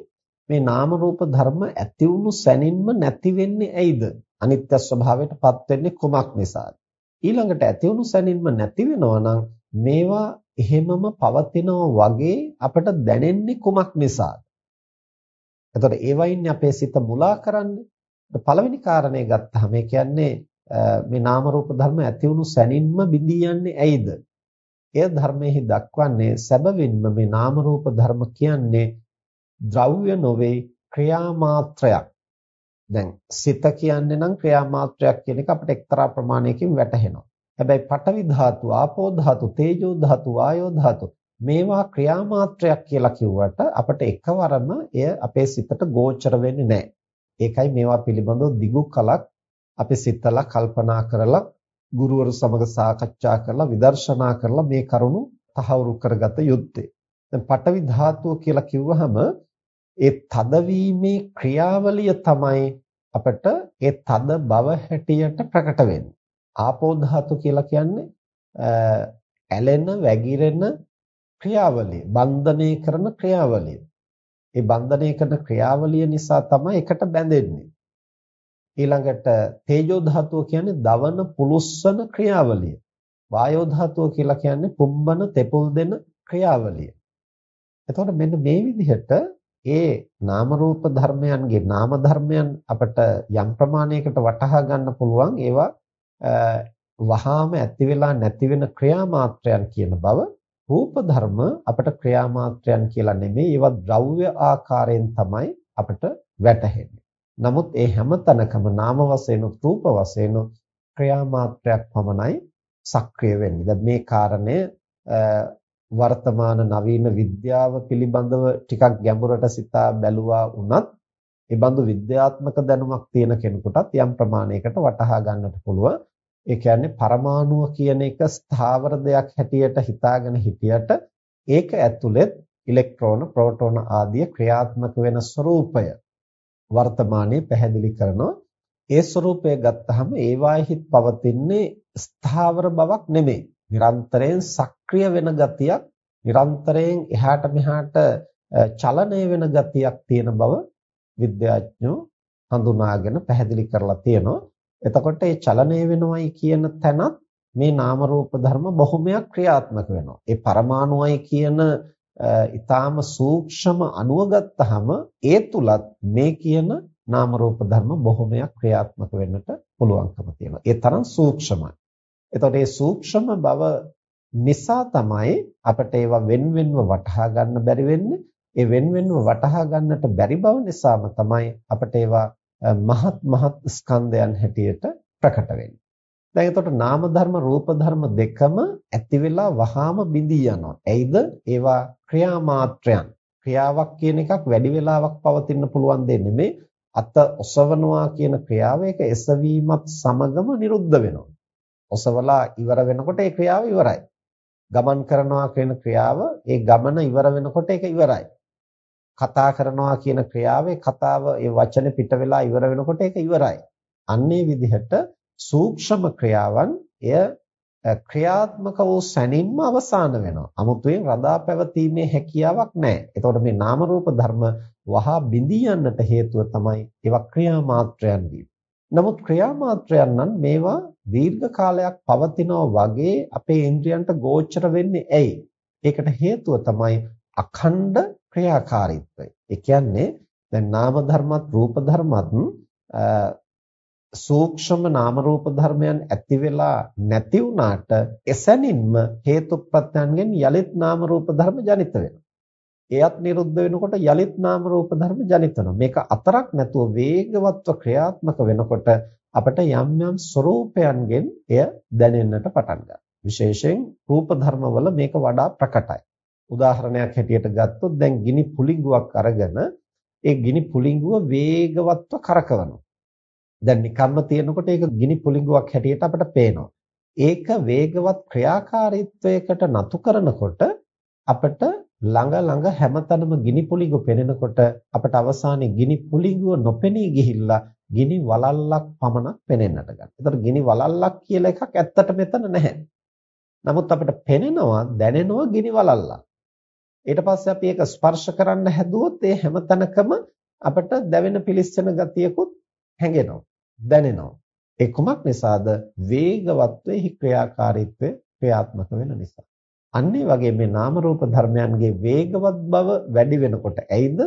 මේ නාම රූප ධර්ම ඇති වුණු සැනින්ම නැති වෙන්නේ ඇයිද? අනිත්‍ය ස්වභාවයටපත් වෙන්නේ කුමක් නිසාද? ඊළඟට ඇති වුණු සැනින්ම නැති වෙනවා නම් මේවා එහෙමම පවතිනවා වගේ අපට දැනෙන්නේ කුමක් නිසාද? එතකොට ඒවයින් අපේ සිත මුලා කරන්නේ. පළවෙනි කාරණේ ගත්තාම ඒ කියන්නේ මේ නාම රූප ධර්ම ඇති වුණු සැනින්ම බිඳී යන්නේ ඇයිද? එය ධර්මයේ දක්වන්නේ සැබවින්ම මේ නාම රූප ධර්ම කියන්නේ ද්‍රව්‍ය නොවේ ක්‍රියාමාත්‍රයක්. දැන් සිත කියන්නේ නම් ක්‍රියාමාත්‍රයක් කියන එක අපිට එක්තරා ප්‍රමාණයකින් වැටහෙනවා. හැබැයි පඨවි ධාතු, ආපෝ ධාතු, තේජෝ ධාතු, වායෝ ධාතු මේවා ක්‍රියාමාත්‍රයක් කියලා කිව්වට අපිට එකවරම එය අපේ සිතට ගෝචර වෙන්නේ නැහැ. ඒකයි මේවා පිළිබඳව දිගු කලක් අපි සිතලා කල්පනා කරලා ගුරුවරු සමග සාකච්ඡා කරලා විදර්ශනා කරලා මේ කරුණු තහවුරු කරගත යුත්තේ. දැන් පඨවි ධාතුව කියලා කිව්වහම ඒ තදවීමේ ක්‍රියාවලිය තමයි අපිට ඒ තද බව හැටියට ප්‍රකට වෙන්නේ. ආපෝ ධාතු කියලා කියන්නේ ඇලෙන, වැగిරෙන ක්‍රියාවලිය, බන්ධනය කරන ක්‍රියාවලිය. ඒ බන්ධනය කරන ක්‍රියාවලිය නිසා තමයි එකට බැඳෙන්නේ. ඊළඟට තේජෝ ධාතුව කියන්නේ දවන පුලුස්සන ක්‍රියාවලිය. වායෝ ධාතුව කියලා කියන්නේ පුම්බන තෙපුල් දෙන ක්‍රියාවලිය. එතකොට මෙන්න මේ විදිහට ඒ නාම රූප ධර්මයන්ගේ නාම ධර්මයන් අපට යම් ප්‍රමාණයකට වටහා ගන්න පුළුවන් ඒවා වහාම ඇති වෙලා නැති වෙන ක්‍රියාමාත්‍රයන් කියන බව රූප ධර්ම අපට ක්‍රියාමාත්‍රයන් කියලා නෙමෙයි ඒවා ද්‍රව්‍ය ආකාරයෙන් තමයි අපට වැටහෙන්නේ. නමුත් ඒ හැම තැනකම නාම වශයෙන් රූප වශයෙන් ක්‍රියාමාත්‍රයක් පමණයි සක්‍රිය වෙන්නේ. දැන් මේ කාරණය වර්තමාන නවීන විද්‍යාව පිළිබඳව ටිකක් ගැඹුරට සිතා බැලුවා වුණත් ඒ බඳු විද්‍යාත්මක දැනුමක් තියෙන කෙනෙකුටත් යම් ප්‍රමාණයකට වටහා ගන්නට පුළුවන්. ඒ කියන්නේ පරමාණුව කියන එක ස්ථාවර දෙයක් හැටියට හිතාගෙන හිටියට ඒක ඇතුළෙත් ඉලෙක්ට්‍රෝන, ප්‍රෝටෝන ආදී ක්‍රියාත්මක වෙන ස්වરૂපය වර්තමානයේ පැහැදිලි කරනවා. ඒ ස්වરૂපය ගත්තහම ඒවාෙහිත් පවතින්නේ ස්ථාවර බවක් නෙමෙයි. නිරන්තරයෙන් සක්‍රිය වෙන ගතියක් නිරන්තරයෙන් එහාට මෙහාට චලනය වෙන ගතියක් තියෙන බව විද්‍යාඥයෝ හඳුනාගෙන පැහැදිලි කරලා තියෙනවා. එතකොට මේ චලනය වෙනවයි කියන තැනත් මේ නාම රූප ධර්ම බොහොමයක් ක්‍රියාත්මක වෙනවා. ඒ පරමාණුයි කියන ඊටාම සූක්ෂම අණුව ගත්තහම ඒ තුලත් මේ කියන නාම රූප ධර්ම බොහොමයක් ක්‍රියාත්මක වෙන්නට පුළුවන්කම තියෙනවා. ඒ තරම් සූක්ෂමයි. එතකොට මේ සූක්ෂම බව නිසා තමයි අපිට ඒවා වෙන වෙනම වටහා ගන්න බැරි වෙන්නේ. ඒ වෙන වෙනම වටහා ගන්නට බැරි බව නිසාම තමයි අපිට ඒවා මහත් මහත් ස්කන්ධයන් හැටියට ප්‍රකට වෙන්නේ. දැන් එතකොට නාම ධර්ම රූප ධර්ම දෙකම ඇති වෙලා වහාම බිඳී යනවා. එයිද ඒවා ක්‍රියාමාත්‍රයන්. ක්‍රියාවක් කියන එකක් වැඩි වෙලාවක් පවතින්න පුළුවන් දෙයක් නෙමෙයි. අත ඔසවනවා කියන ක්‍රියාව ඒක එසවීමත් සමගම නිරුද්ධ වෙනවා. ඔසවලා ඉවර වෙනකොට ඒ ක්‍රියාව ඉවරයි. ගමන් කරනවා කියන ක්‍රියාව ඒ ගමන ඉවර වෙනකොට ඒක ඉවරයි. කතා කරනවා කියන ක්‍රියාවේ කතාව ඒ වචනේ පිට වෙලා ඉවර වෙනකොට ඒක ඉවරයි. අන්නේ විදිහට සූක්ෂම ක්‍රියාවන් එය ක්‍රියාත්මක වූ සැනින්ම අවසාන වෙනවා. 아무තෙන් රඳා පැවතීමේ හැකියාවක් නැහැ. එතකොට මේ නාම රූප ධර්ම වහා බිඳී යන්නට හේතුව තමයි ඒවා ක්‍රියා මාත්‍රයන් වීම. නමුත් ක්‍රියා මාත්‍රයන් නම් මේවා දීර්ඝ කාලයක් පවතිනවා වගේ අපේ ඉන්ද්‍රියන්ට ගෝචර වෙන්නේ ඇයි? ඒකට හේතුව තමයි අඛණ්ඩ ක්‍රියාකාරීත්වය. ඒ කියන්නේ දැන් නාම ධර්මත් රූප ධර්මත් සූක්ෂම නාම රූප ධර්මයන් ඇති වෙලා නැති වුණාට එසැනින්ම හේතුප්‍රත්‍යයන්ගෙන් යලිත් නාම රූප ධර්ම ජනිත වෙනවා. එයත් නිරුද්ධ වෙනකොට යලිත් නාම රූප ධර්ම ජනිත වෙනවා. මේක අතරක් නැතුව වේගවත්ව ක්‍රියාත්මක වෙනකොට අපට යම් යම් ස්වરૂපයන්ගෙන් එය දැනෙන්නට පටන් ගන්නවා. විශේෂයෙන් රූප ධර්මවල මේක වඩා ප්‍රකටයි. උදාහරණයක් හැටියට ගත්තොත් දැන් ගිනි පුලිඟුවක් අරගෙන ඒ ගිනි පුලිඟුව වේගවත්ව කරකවනවා. දැන් නිකම්ම තියෙනකොට ඒක ගිනි පුලිඟුවක් හැටියට අපට පේනවා. ඒක වේගවත් ක්‍රියාකාරීත්වයකට නතු කරනකොට අපට ළඟ ළඟ හැමතැනම ගිනි පුලිඟු පෙනෙනකොට අපට අවසානයේ ගිනි පුලිඟුව නොපෙනී ගිහිල්ලා ගිනි වලල්ලක් පමණක් පෙනෙන්නට ගන්නවා. ඒතර ගිනි වලල්ලක් කියලා එකක් ඇත්තට මෙතන නැහැ. නමුත් අපිට පෙනෙනවා දැනෙනවා ගිනි වලල්ලක්. ඊට පස්සේ අපි ඒක ස්පර්ශ කරන්න හැදුවොත් ඒ හැමතැනකම අපිට දැවෙන පිලිස්සන ගතියකුත් හැඟෙනවා. දැනෙනවා. ඒ කුමක් නිසාද? වේගවත්වෙහි ක්‍රියාකාරීත්වය ක්‍රියාත්මක වෙන නිසා. අන්නේ වගේ මේ නාම රූප ධර්මයන්ගේ වේගවත් බව වැඩි වෙනකොට ඇයිද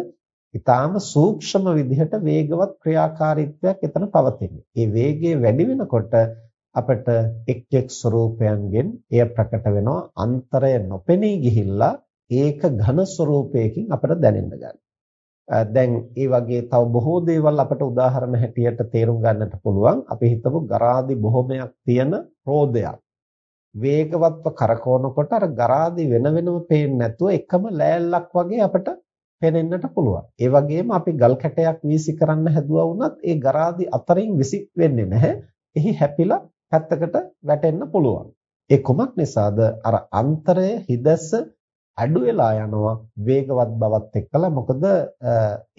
ඊටාම සූක්ෂම විදිහට වේගවත් ක්‍රියාකාරීත්වයක් එතන පවතින්නේ. ඒ වේගය වැඩි වෙනකොට අපට එක් එක් ස්වરૂපයන්ගෙන් එය ප්‍රකට වෙනවා අන්තරය නොපෙනී ගිහිල්ලා ඒක ඝන ස්වરૂපයකින් අපට දැනෙන්න ගන්නවා. දැන් ඒ වගේ තව බොහෝ දේවල් අපට උදාහරණ හැටියට තේරුම් ගන්නට පුළුවන්. අපි හිතමු ගරාදි බොහොමයක් තියෙන රෝදයක්. වේගවත්ව කරකවනකොට අර ගරාදි වෙන වෙනම පේන්නේ නැතුව එකම ලෑල්ලක් වගේ අපට පෙනෙන්නට පුළුවන්. ඒ වගේම අපි ගල් කැටයක් වීසි කරන්න හැදුවා වුණත් ඒ ගරාදි අතරින් විසි වෙන්නේ නැහැ. එහි හැපිලා පැත්තකට වැටෙන්න පුළුවන්. ඒ කොමක් නිසාද? අර අන්තරය හිදස අඩු වෙලා යනවා වේගවත් බවත් එක්කලා මොකද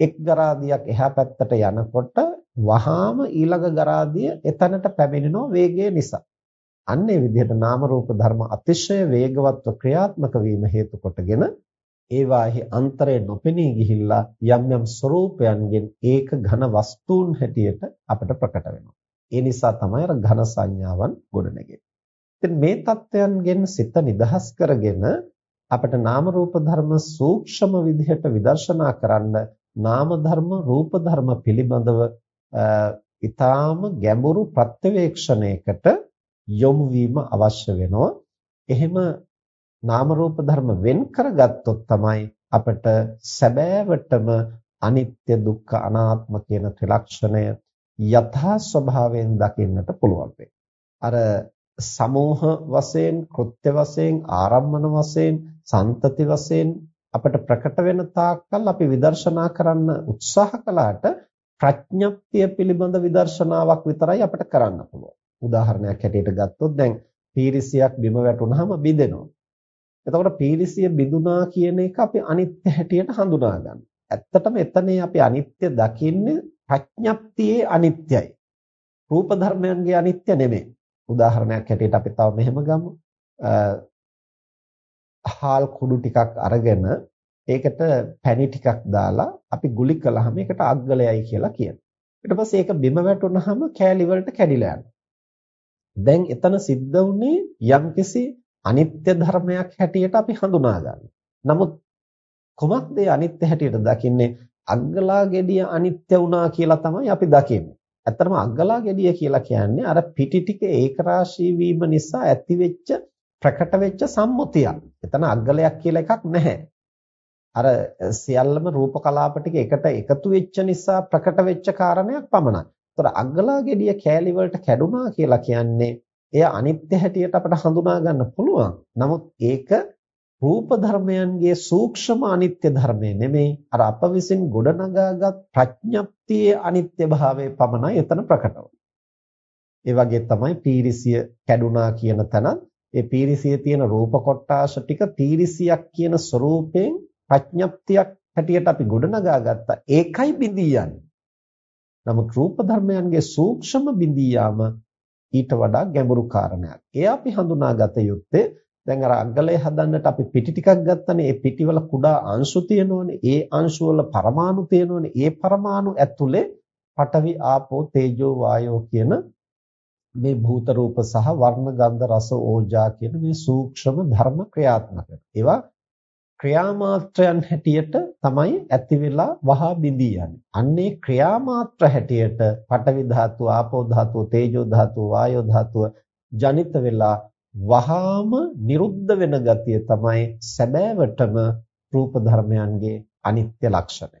එක් ගරාදියක් එහා පැත්තට යනකොට වහාම ඊළඟ ගරාදිය එතනට පැමිණෙනවා වේගය නිසා. අන්නේ විදිහට නාම රූප ධර්ම අතිශය වේගවත්ව ක්‍රියාත්මක වීම හේතු කොටගෙන ඒවාෙහි අන්තරය නොපෙනී ගිහිල්ලා යම් යම් ස්වરૂපයන්ගෙන් ඒක ඝන වස්තුන් හැටියට අපට ප්‍රකට වෙනවා. ඒ නිසා තමයි අර ඝන සංඥාවන් ගොඩනැගෙන්නේ. ඉතින් මේ தත්වයන්ගෙන් සිත නිදහස් කරගෙන අපට නාම රූප ධර්ම සූක්ෂම විදිහට විදර්ශනා කරන්න නාම ධර්ම රූප ධර්ම පිළිබඳව ඊටාම ගැඹුරු ප්‍රත්‍යවේක්ෂණයකට යොමු වීම අවශ්‍ය වෙනවා. එහෙම නාම රූප ධර්ම වෙන් කරගත්තොත් තමයි අපිට සැබෑවටම අනිත්‍ය දුක්ඛ අනාත්ම කියන ත්‍රිලක්ෂණය යථා ස්වභාවයෙන් දකින්නට පුළුවන් අර සමෝහ වශයෙන්, කෘත්‍ය වශයෙන්, ආරම්මන වශයෙන්, සන්තති වශයෙන් අපිට ප්‍රකට වෙන තාක්කල් අපි විදර්ශනා කරන්න උත්සාහ කළාට ප්‍රඥප්තිය පිළිබඳ විදර්ශනාවක් විතරයි අපිට කරන්න පුළුවන්. උදාහරණයක් හැටියට ගත්තොත් දැන් පීරිසියක් බිම වැටුනහම බිඳෙනවා. එතකොට පීරිසිය බිඳුනා කියන එක අපි අනිත්‍ය හැටියට හඳුනා ගන්න. ඇත්තටම එතනේ අපි අනිත්‍ය දකින්නේ ප්‍රඥප්තියේ අනිත්‍යයි. රූප ධර්මයන්ගේ අනිත්‍ය නෙමෙයි. උදාහරණයක් හැටියට අපි තව මෙහෙම ගමු. හාල් කුඩු ටිකක් අරගෙන ඒකට පැණි ටිකක් දාලා අපි ගුලි කළාම ඒකට අග්ගලයයි කියලා කියනවා. ඊට පස්සේ ඒක බිම වැටුනහම කෑලි වලට කැඩිලා යනවා. දැන් එතන සිද්ධ වුණේ යම්කිසි අනිත්‍ය ධර්මයක් හැටියට අපි හඳුනා ගන්නවා. නමුත් කොමක්ද ඒ අනිත්‍ය හැටියට දකින්නේ? අග්ගලා ගෙඩිය අනිත්‍ය වුණා කියලා තමයි අපි දකින්නේ. ඇත්තටම අග්ගලා ගෙඩිය කියලා කියන්නේ අර පිටි ටික ඒකරාශී වීම නිසා ඇතිවෙච්ච ප්‍රකට වෙච්ච සම්මුතියක්. එතන අග්ගලයක් කියලා එකක් නැහැ. අර සියල්ලම රූප කලාප ටික එකට එකතු වෙච්ච නිසා ප්‍රකට වෙච්ච කාරණයක් පමණයි. ඒතර අග්ගලා ගෙඩිය කෑලි වලට කැඩුනා කියලා කියන්නේ එය අනිත්‍ය හැටියට අපට හඳුනා ගන්න පුළුවන්. නමුත් ඒක රූප ධර්මයන්ගේ සූක්ෂම අනිත්‍ය ධර්මය නෙමෙයි. අර අප විසින් ගොඩනගාගත් ප්‍රඥප්තියේ අනිත්‍ය භාවය පමණයි එතන ප්‍රකට ඒ වගේ තමයි පීරිසිය කැඩුනා කියන තැනත්. ඒ පීරිසියේ තියෙන රූප කොටාෂ ටික පීරිසියක් කියන ස්වરૂපයෙන් ප්‍රඥප්තියක් හැටියට අපි ගොඩනගා ගත්තා ඒකයි බිඳී නමුත් රූප ධර්මයන්ගේ සූක්ෂම බිඳී ඊට වඩා ගැඹුරු කාරණයක්. ඒ අපි හඳුනාගත යුත්තේ දැන් අර අග්ගලය හදන්නට අපි පිටි ටිකක් ගත්තනේ ඒ පිටිවල කුඩා අංශු තියෙනවනේ ඒ අංශු වල පරමාණු තියෙනවනේ ඒ පරමාණු ඇතුලේ පඨවි ආපෝ තේජෝ වායෝ කියන මේ භූත රූප සහ වර්ණ ගන්ධ රස ඕජා කියන මේ සූක්ෂම ධර්ම ක්‍රියාත්මක ඒවා ක්‍රියාමාත්‍රයන් හැටියට තමයි ඇති වෙලා වහා බිඳී යන්නේ. අන්නේ ක්‍රියාමාත්‍ර හැටියට පඨවි ධාතුව, ආපෝ ධාතුව, තේජෝ ධාතුව, වායෝ ධාතුව ජනිත වෙලා වහාම නිරුද්ධ වෙන ගතිය තමයි සැබෑවටම රූප ධර්මයන්ගේ අනිත්‍ය ලක්ෂණය.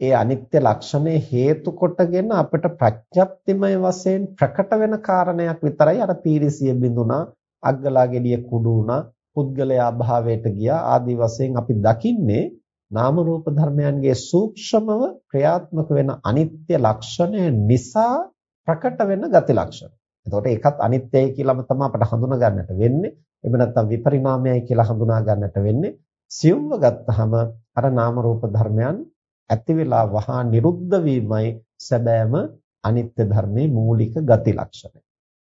ඒ අනිත්‍ය ලක්ෂණය හේතු කොටගෙන අපිට ප්‍රත්‍යක්තිමය වශයෙන් ප්‍රකට වෙන කාරණයක් විතරයි අර පීරිසිය බිඳුනා අග්ගලා ගෙඩිය කුඩු වුණා පුද්ගලයා භාවයට ගියා ආදී වශයෙන් අපි දකින්නේ නාම රූප ධර්මයන්ගේ සූක්ෂමව ක්‍රියාත්මක වෙන අනිත්‍ය ලක්ෂණය නිසා ප්‍රකට වෙන ගති ලක්ෂණ. එතකොට ඒකත් අනිත්‍යයි කියලාම තමයි අපට හඳුනා ගන්නට වෙන්නේ. එහෙම නැත්නම් විපරිණාමයයි කියලා හඳුනා ගන්නට වෙන්නේ. සියුම්ව ගත්තහම අර නාම රූප ධර්මයන් ඇති වෙලා වහා නිරුද්ධ වීමයි සැබෑම අනිත්‍ය ධර්මයේ මූලික ගති ලක්ෂණය.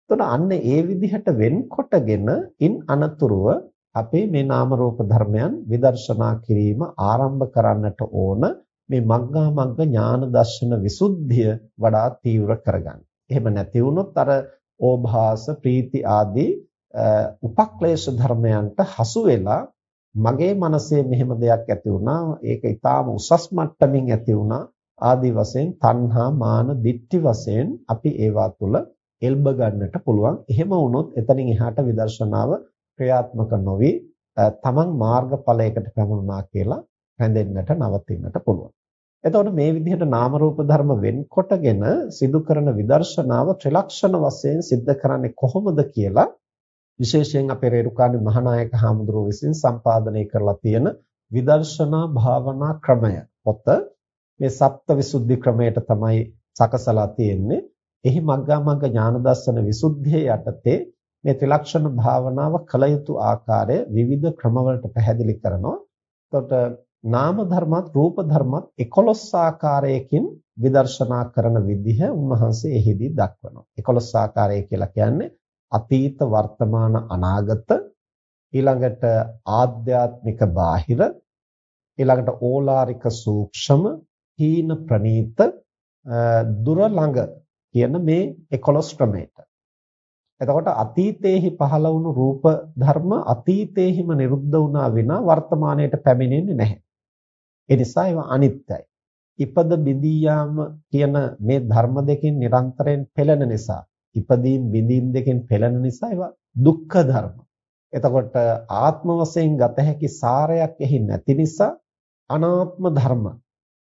එතකොට අන්න ඒ විදිහට වෙන්කොටගෙන ඉන් අනතුරුව අපේ මේ නාම රූප ධර්මයන් විදර්ශනා කිරීම ආරම්භ කරන්නට ඕන මේ මග්ගා මග්ග ඥාන දර්ශන විසුද්ධිය වඩා තීව්‍ර කරගන්න. එහෙම නැති වුණොත් අර ඕභාස ප්‍රීති ආදී උපක්ලේශ ධර්මයන්ට හසු වෙලා මගේ මනසේ මෙහෙම දෙයක් ඇති වුණා. ඒක ඊටාම උසස් මට්ටමින් ඇති වුණා. ආදී වශයෙන් තණ්හා මාන දිට්ඨි වශයෙන් අපි ඒවා තුළ එල්බ ගන්නට පුළුවන්. එහෙම වුණොත් එතනින් එහාට විදර්ශනාව ක්‍රියාත්මක නොවි තමන් මාර්ගඵලයකට පැමුණා කියලා හැඳෙන්නට නවතින්නට පුළුවන් එතකොට මේ විදිහට නාම රූප ධර්ම වෙන්කොටගෙන සිදු කරන විදර්ශනාව ත්‍රිලක්ෂණ වශයෙන් सिद्ध කරන්නේ කොහොමද කියලා විශේෂයෙන් අපේ රේරුකාණේ මහානායක හාමුදුරුවෝ විසින් සම්පාදනය කරලා තියෙන විදර්ශනා භාවනා ක්‍රමය පොත මේ සප්තවිසුද්ධි ක්‍රමයට තමයි සකසලා තියෙන්නේ. එහි මග්ගා මග්ග ඥාන දර්ශන විසුද්ධිය යටතේ මේ ත්‍රිලක්ෂණ භාවනාව කළ යුතු ආකාරය විවිධ ක්‍රමවලට පැහැදිලි කරනවා. එතකොට නාම ධර්මත් රූප ධර්මත් 11 ආකාරයකින් විදර්ශනා කරන විදිහ උන්වහන්සේ එහිදී දක්වනවා. 11 ආකාරය කියලා කියන්නේ අතීත වර්තමාන අනාගත ඊළඟට ආධ්‍යාත්මික බාහිර ඊළඟට ඕලාරික සූක්ෂම හීන ප්‍රනීත දුර ළඟ කියන මේ 11 ක්‍රමයට. එතකොට අතීතයේහි පහළ වුණු රූප ධර්ම අතීතයේහිම නිරුද්ධ වුණා විනා වර්තමානයට පැමිණෙන්නේ නැහැ. ඒ නිසා ඒවා අනිත්‍යයි. ඉපද බිඳී යාම කියන මේ ධර්ම දෙකෙන් නිරන්තරයෙන් පෙළෙන නිසා ඉපදීම් බිඳීම් දෙකෙන් පෙළෙන නිසා ඒවා දුක්ඛ ධර්ම. එතකොට ආත්ම වශයෙන් ගත හැකි සාරයක් එහි නැති නිසා අනාත්ම ධර්ම.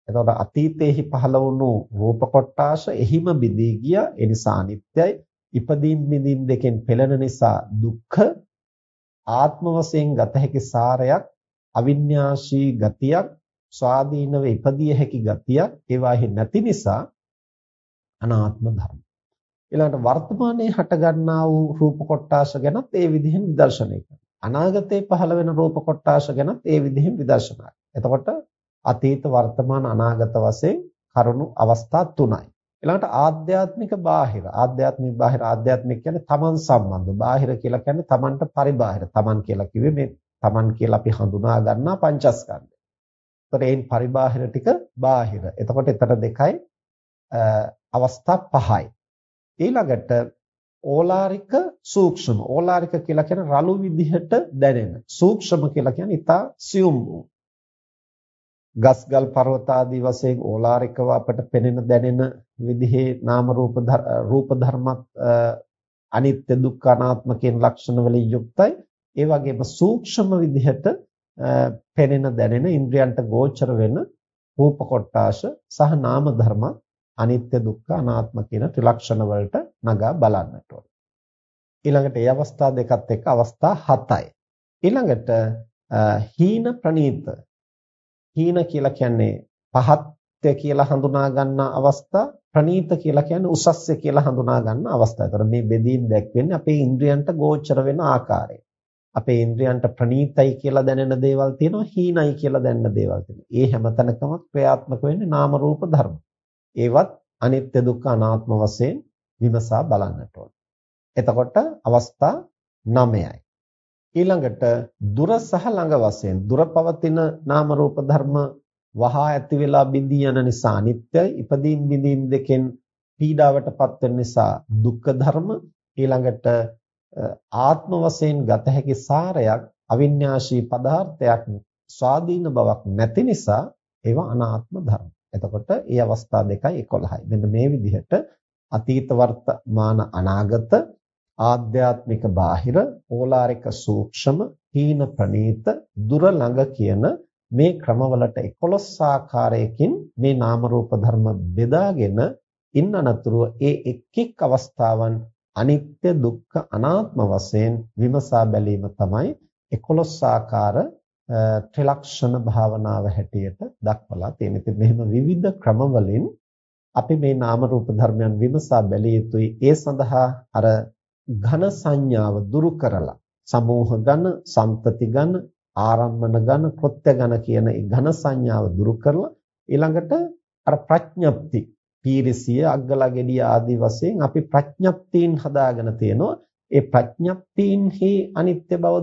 එතකොට අතීතයේහි පහළ වුණු රූප කොටාශ එහිම බිඳී ගියා. ඒ නිසා අනිත්‍යයි. ඉපදීම් බිඳීම් දෙකෙන් පෙළෙන නිසා දුක්ඛ ආත්ම වශයෙන් ගත හැකි සාරයක් අවිඤ්ඤාශී ගතියක් ස්වාධීනව ඉපදිය හැකි ගතියක් ඒවාෙහි නැති නිසා අනාත්ම ධර්ම. ඊළඟට වර්තමානයේ හටගන්නා වූ රූප කොටාශ ගැනත් ඒ විදිහෙන් විදර්ශනය කරනවා. අනාගතයේ පහළ වෙන රූප කොටාශ ගැනත් ඒ විදිහෙන් විදර්ශනා එතකොට අතීත වර්තමාන අනාගත වශයෙන් කරුණු අවස්ථා තුනයි. ඊළඟට ආධ්‍යාත්මික බාහිර. ආධ්‍යාත්මික බාහිර. ආධ්‍යාත්මික කියන්නේ තමන් සම්බන්ධ බාහිර කියලා කියන්නේ තමන්ට පරිබාහිර. තමන් කියලා කිව්වේ මේ තමන් කියලා අපි හඳුනා ගන්නා පංචස්කන්ධය. එතකොට ඒන් පරිබාහිර ටික බාහිර. එතකොට එතන දෙකයි අවස්ථා පහයි. ඊළඟට ඕලාරික සූක්ෂම. ඕලාරික කියලා කියන රළු විදිහට දැනෙන. සූක්ෂම කියලා කියන්නේ ඊටා සියුම් වූ. ගස්ගල් පර්වත ආදී වශයෙන් ඕලාරිකව අපට පෙනෙන දැනෙන විදිහේ නාම රූප රූප ධර්මත් අනිත්‍ය දුක්ඛ අනාත්ම කියන ලක්ෂණ වලින් යුක්තයි ඒ වගේම සූක්ෂම විදිහට පෙනෙන දැනෙන ඉන්ද්‍රයන්ට ගෝචර වෙන රූප කොටාශ සහ නාම ධර්ම අනිත්‍ය දුක්ඛ අනාත්ම කියන ත්‍රිලක්ෂණ වලට නගා බලන්නට ඕන. ඊළඟට ඒ අවස්ථා දෙකත් එක්ක අවස්ථා 7යි. ඊළඟට හීන ප්‍රනීත හීන කියලා කියන්නේ පහත්ය කියලා හඳුනා ගන්න අවස්ථා ප්‍රනීත කියලා කියන්නේ උසස්ය කියලා හඳුනා ගන්න අවස්ථා. ඒතර මේ බෙදීම් දැක්වෙන්නේ අපේ ඉන්ද්‍රයන්ට ගෝචර වෙන ආකාරය. අපේ ඉන්ද්‍රයන්ට ප්‍රනීතයි කියලා දැනෙන දේවල් තියෙනවා හීනයි කියලා දැනෙන දේවල් තියෙනවා. ඒ හැමතැනකම ක්‍රියාත්මක වෙන්නේ නාම රූප ධර්ම. ඒවත් අනිත්‍ය දුක්ඛ අනාත්ම වශයෙන් විමසා බලන්නට ඕන. එතකොට අවස්ථා 9යි. ඊළඟට දුර සහ ළඟ වශයෙන් දුර පවතින නාම රූප ධර්ම වහා ඇති වෙලා බිඳී යන නිසා අනිත්‍යයි ඉදීම් බිඳීම් දෙකෙන් පීඩාවටපත් වෙන නිසා දුක්ඛ ධර්ම ඊළඟට ආත්ම වශයෙන් ගත හැකි සාරයක් අවිඤ්ඤාශී පදාර්ථයක් ස්වාධීන බවක් නැති නිසා ඒවා අනාත්ම ධර්ම. එතකොට මේ අවස්ථා දෙකයි 11යි. මෙන්න මේ විදිහට අතීත වර්තමාන අනාගත ආධ්‍යාත්මික බාහිර ඕලාරික සූක්ෂම හීන ප්‍රනීත දුර ළඟ කියන මේ ක්‍රමවලට 11 ආකාරයකින් මේ නාම රූප ධර්ම බෙදාගෙන ඉන්න අනතුරුව ඒ එක් එක් අවස්ථාවන් අනිත්‍ය දුක්ඛ අනාත්ම වශයෙන් විමසා බැලීම තමයි 11 ආකාර ත්‍රිලක්ෂණ භාවනාව හැටියට දක්වලා තියෙන්නේ. ඉතින් මෙහෙම විවිධ ක්‍රමවලින් අපි මේ නාම රූප ධර්මයන් විමසා බැලිය යුතුයි. ඒ සඳහා අර ඝන සංඥාව දුරු කරලා සමෝහ ඝන, සම්පති ඝන, ආරම්මන ඝන, කෘත්‍ය ඝන කියන ඒ ඝන සංඥාව දුරු කරලා ඊළඟට අර ප්‍රඥප්ති පීරිසිය අග්ගලා ගෙඩිය ආදී වශයෙන් අපි ප්‍රඥප්තීන් හදාගෙන තියෙනවා. ඒ ප්‍රඥප්තීන්හි අනිත්‍ය බව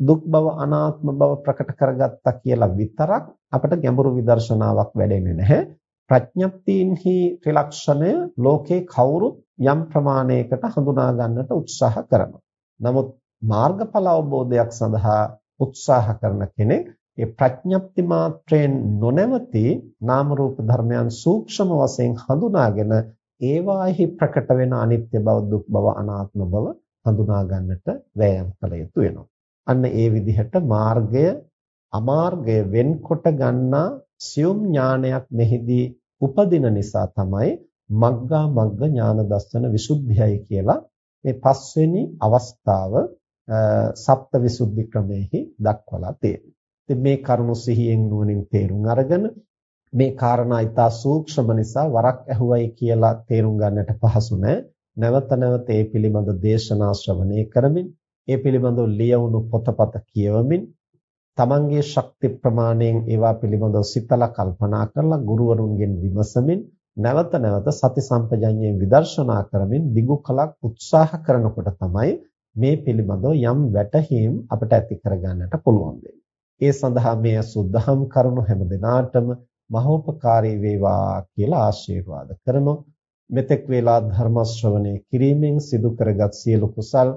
දුක් බව අනාත්ම බව ප්‍රකට කරගත්තා කියලා විතරක් අපිට ගැඹුරු විදර්ශනාවක් වැඩෙන්නේ නැහැ. ප්‍රඥප්තීන්හි ත්‍රිලක්ෂණය ලෝකේ කවුරුත් යම් ප්‍රමාණයකට හඳුනා ගන්නට උත්සාහ කරනවා නමුත් මාර්ගඵල අවබෝධයක් සඳහා උත්සාහ කරන කෙනෙක් ඒ ප්‍රඥප්ති මාත්‍රයෙන් නොනැවති නාම රූප ධර්මයන් සූක්ෂම වශයෙන් හඳුනාගෙන ඒවාෙහි ප්‍රකට වෙන අනිත්‍ය බව දුක් බව අනාත්ම බව හඳුනා ගන්නට වෑයම් කළ යුතු වෙනවා. අන්න ඒ විදිහට මාර්ගය අමාර්ගය වෙන්කොට ගන්නා සියුම් ඥානයක් මෙහිදී උපදින නිසා තමයි මග්ගා මග්ග ඥාන දර්ශන විසුද්ධියයි කියලා මේ පස්වෙනි අවස්ථාව සප්ත විසුද්ධි ක්‍රමෙහි දක්වලා තියෙන්නේ. ඉතින් මේ කරුණු සිහියෙන් නුවණින් තේරුම් අරගෙන මේ කාරණා ඊතා සූක්ෂම නිසා වරක් ඇහුවයි කියලා තේරුම් ගන්නට පහසු නැවත නැවත ඒ පිළිබඳ දේශනා ශ්‍රවණය කරමින් ඒ පිළිබඳව ලියවුණු පොතපත කියවමින් තමන්ගේ ශක්ති ප්‍රමාණයෙන් ඒවා පිළිබඳව සිතලා කල්පනා කරලා ගුරුවරුන්ගෙන් විමසමින් නැවත නැවත සති සම්පජඤ්ඤයෙන් විදර්ශනා කරමින් දිගු කලක් උත්සාහ කරනකොට තමයි මේ පිළිබඳව යම් වැටහීම් අපිට ඇති කරගන්නට පුළුවන් වෙන්නේ. ඒ සඳහා මේ සුද්ධහම් කරුණු හැම දිනාටම මහෝපකාරී වේවා කියලා ආශිර්වාද කරමු. මෙතෙක් වේලා ධර්ම ශ්‍රවණය කිරීමෙන් සිදු කරගත් සියලු කුසල්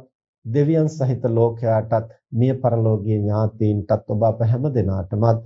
දෙවියන් සහිත ලෝකයාටත් මිය පරලෝකීය ඥාතීන්ටත් ඔබ අප හැම දිනාටමත්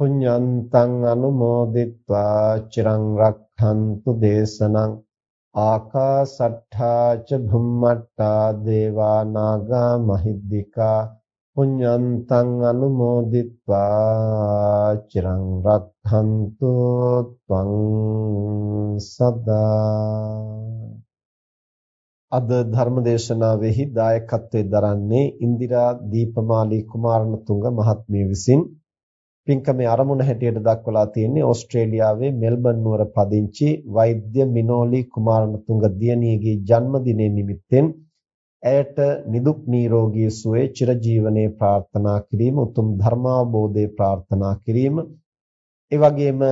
පුඤ්ඤන්තං අනුමෝදිත්වා චිරං රක්ඛන්තු දේශනං ආකාසට්ඨා ච භුම්මට්ටා දේවා නාග මහිද්దికා පුඤ්ඤන්තං අනුමෝදිත්වා චිරං රක්ඛන්තු ත්වං සදා අද ධර්මදේශනාවෙහි දායකත්වයෙන් දරන්නේ ඉන්දිරා දීපමාලී කුමාරණතුංග මහත්මිය විසින් පින්කමේ ආරමුණ හැටියට දක්වලා තියෙන්නේ ඕස්ට්‍රේලියාවේ මෙල්බන් නුවර පදිංචි වෛද්‍ය මිනෝලි කුමාරතුංග දියණියගේ ජන්මදිනය නිමිත්තෙන් ඇයට නිදුක් නිරෝගී සුවය චිරජීවනයේ ප්‍රාර්ථනා කිරීම උතුම් ධර්මාවබෝධය ප්‍රාර්ථනා කිරීම. ඒ වගේම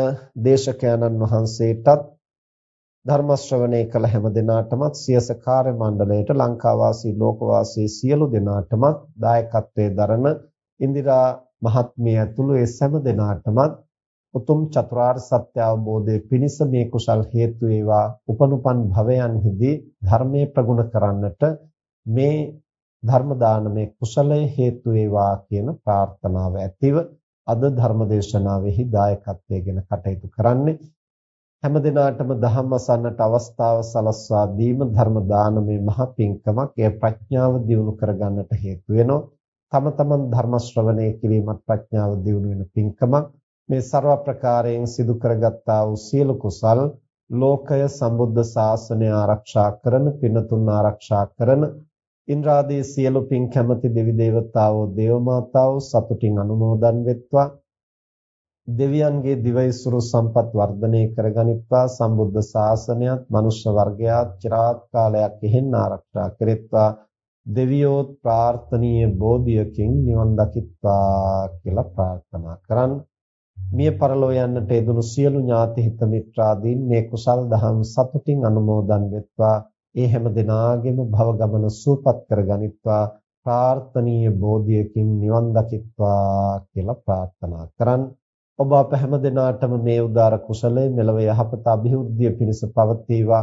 දේශකයන්න් වහන්සේටත් ධර්ම ශ්‍රවණය කළ හැම දිනාටමත් සියස කාර්ය මණ්ඩලයට ලංකාවාසී ලෝකවාසී සියලු දෙනාටමත් දායකත්වයේ දරන ඉන්දිරා මහත්මිය ඇතුළු ඒ සෑම දෙනාටමත් උතුම් චතුරාර්ය සත්‍ය අවබෝධයේ පිණිස මේ කුසල් හේතු වේවා උපනුපන් භවයන්හිදී ධර්මයේ ප්‍රගුණ කරන්නට මේ ධර්ම දානමේ කුසලයේ හේතු වේවා කියන ප්‍රාර්ථනාව ඇතිව අද ධර්ම දේශනාවෙහි දායකත්වයෙන් කටයුතු කරන්නේ. හැම දිනාටම ධම්ම අසන්නට අවස්ථාව සලස්වා දීම ධර්ම දානමේ මහ පිංකමක් ඒ ප්‍රඥාව දියුණු කරගන්නට හේතු වෙනවා. තම තමන් ධර්ම ශ්‍රවණය කිරීමත් ප්‍රඥාව දියුණු වෙන පින්කමක් මේ ਸਰව ප්‍රකාරයෙන් සිදු කරගත්තා වූ සියලු කුසල් ලෝකය සම්බුද්ධ ශාසනය ආරක්ෂා කරන පිනතුන් ආරක්ෂා කරන ඉන්ද්‍රාදී සියලු පින් කැමති දෙවි දේවතාවෝ දේව මාතාවෝ සතුටින් අනුමෝදන් වෙත්වා. දෙවියන්ගේ දිවයිසුරු සම්පත් වර්ධනය කරගනිත්වා. සම්බුද්ධ ශාසනයත් මනුෂ්‍ය වර්ගයාත් চিරාත් කාලයක් එහෙන් ආරක්ෂා කෙරෙත්වා. දෙවියෝත් ප්‍රාර්ථනීය බෝධියකින් නිවන් දකිත්වා කියලා ප්‍රාර්ථනා කරන් මිය පරලෝ යන්නට යෙදුණු සියලු ඥාති හිත මිත්‍රාදීන් මේ කුසල් දහම් සතුටින් අනුමෝදන් වෙත්වා. ඒ හැම දිනාගෙම භව ගමන සූපත් කරගනිත්වා ප්‍රාර්ථනීය බෝධියකින් නිවන් දකිත්වා කියලා ප්‍රාර්ථනා කරන් ඔබ අප හැම දිනාටම මේ උදාර කුසලයේ මෙලව යහපත અભිවෘද්ධිය පිණිස පවතිවා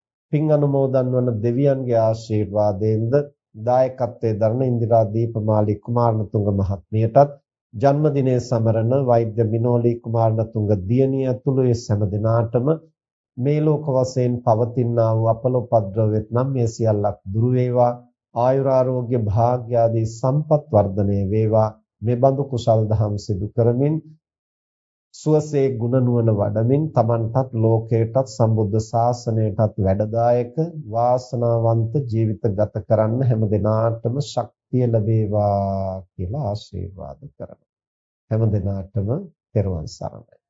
පින් අනුමෝදන් වන දෙවියන්ගේ ආශිර්වාදයෙන්ද දායකත්වයේ දරන ඉන්දිරා දීපමාලි කුමාරණතුංග මහත්මියටත් ජන්මදිනයේ සමරන වෛද්‍ය මිනෝලි කුමාරණතුංග දියණිය ඇතුළු ඒ සෑම දිනාටම මේ ලෝක වශයෙන් පවතිනා වූ අපලෝපද්‍රවෙත් නම් මේ සියල්ලක් දුරු වේවා. ආයුරාෝග්‍ය භාග්‍ය ආදී සම්පත් වර්ධනය වේවා. මේ බඳු කුසල් දහම් සිදු කරමින් සුවසේ ගුණ නුවණ වඩමින් Tamanටත් ලෝකයටත් සම්බුද්ධ ශාසනයටත් වැඩදායක වාසනාවන්ත ජීවිත ගත කරන්න හැම දිනාටම ශක්තිය ලැබේවා කියලා ආශිර්වාද කරනවා. හැම දිනාටම පෙරවන් සරණයි.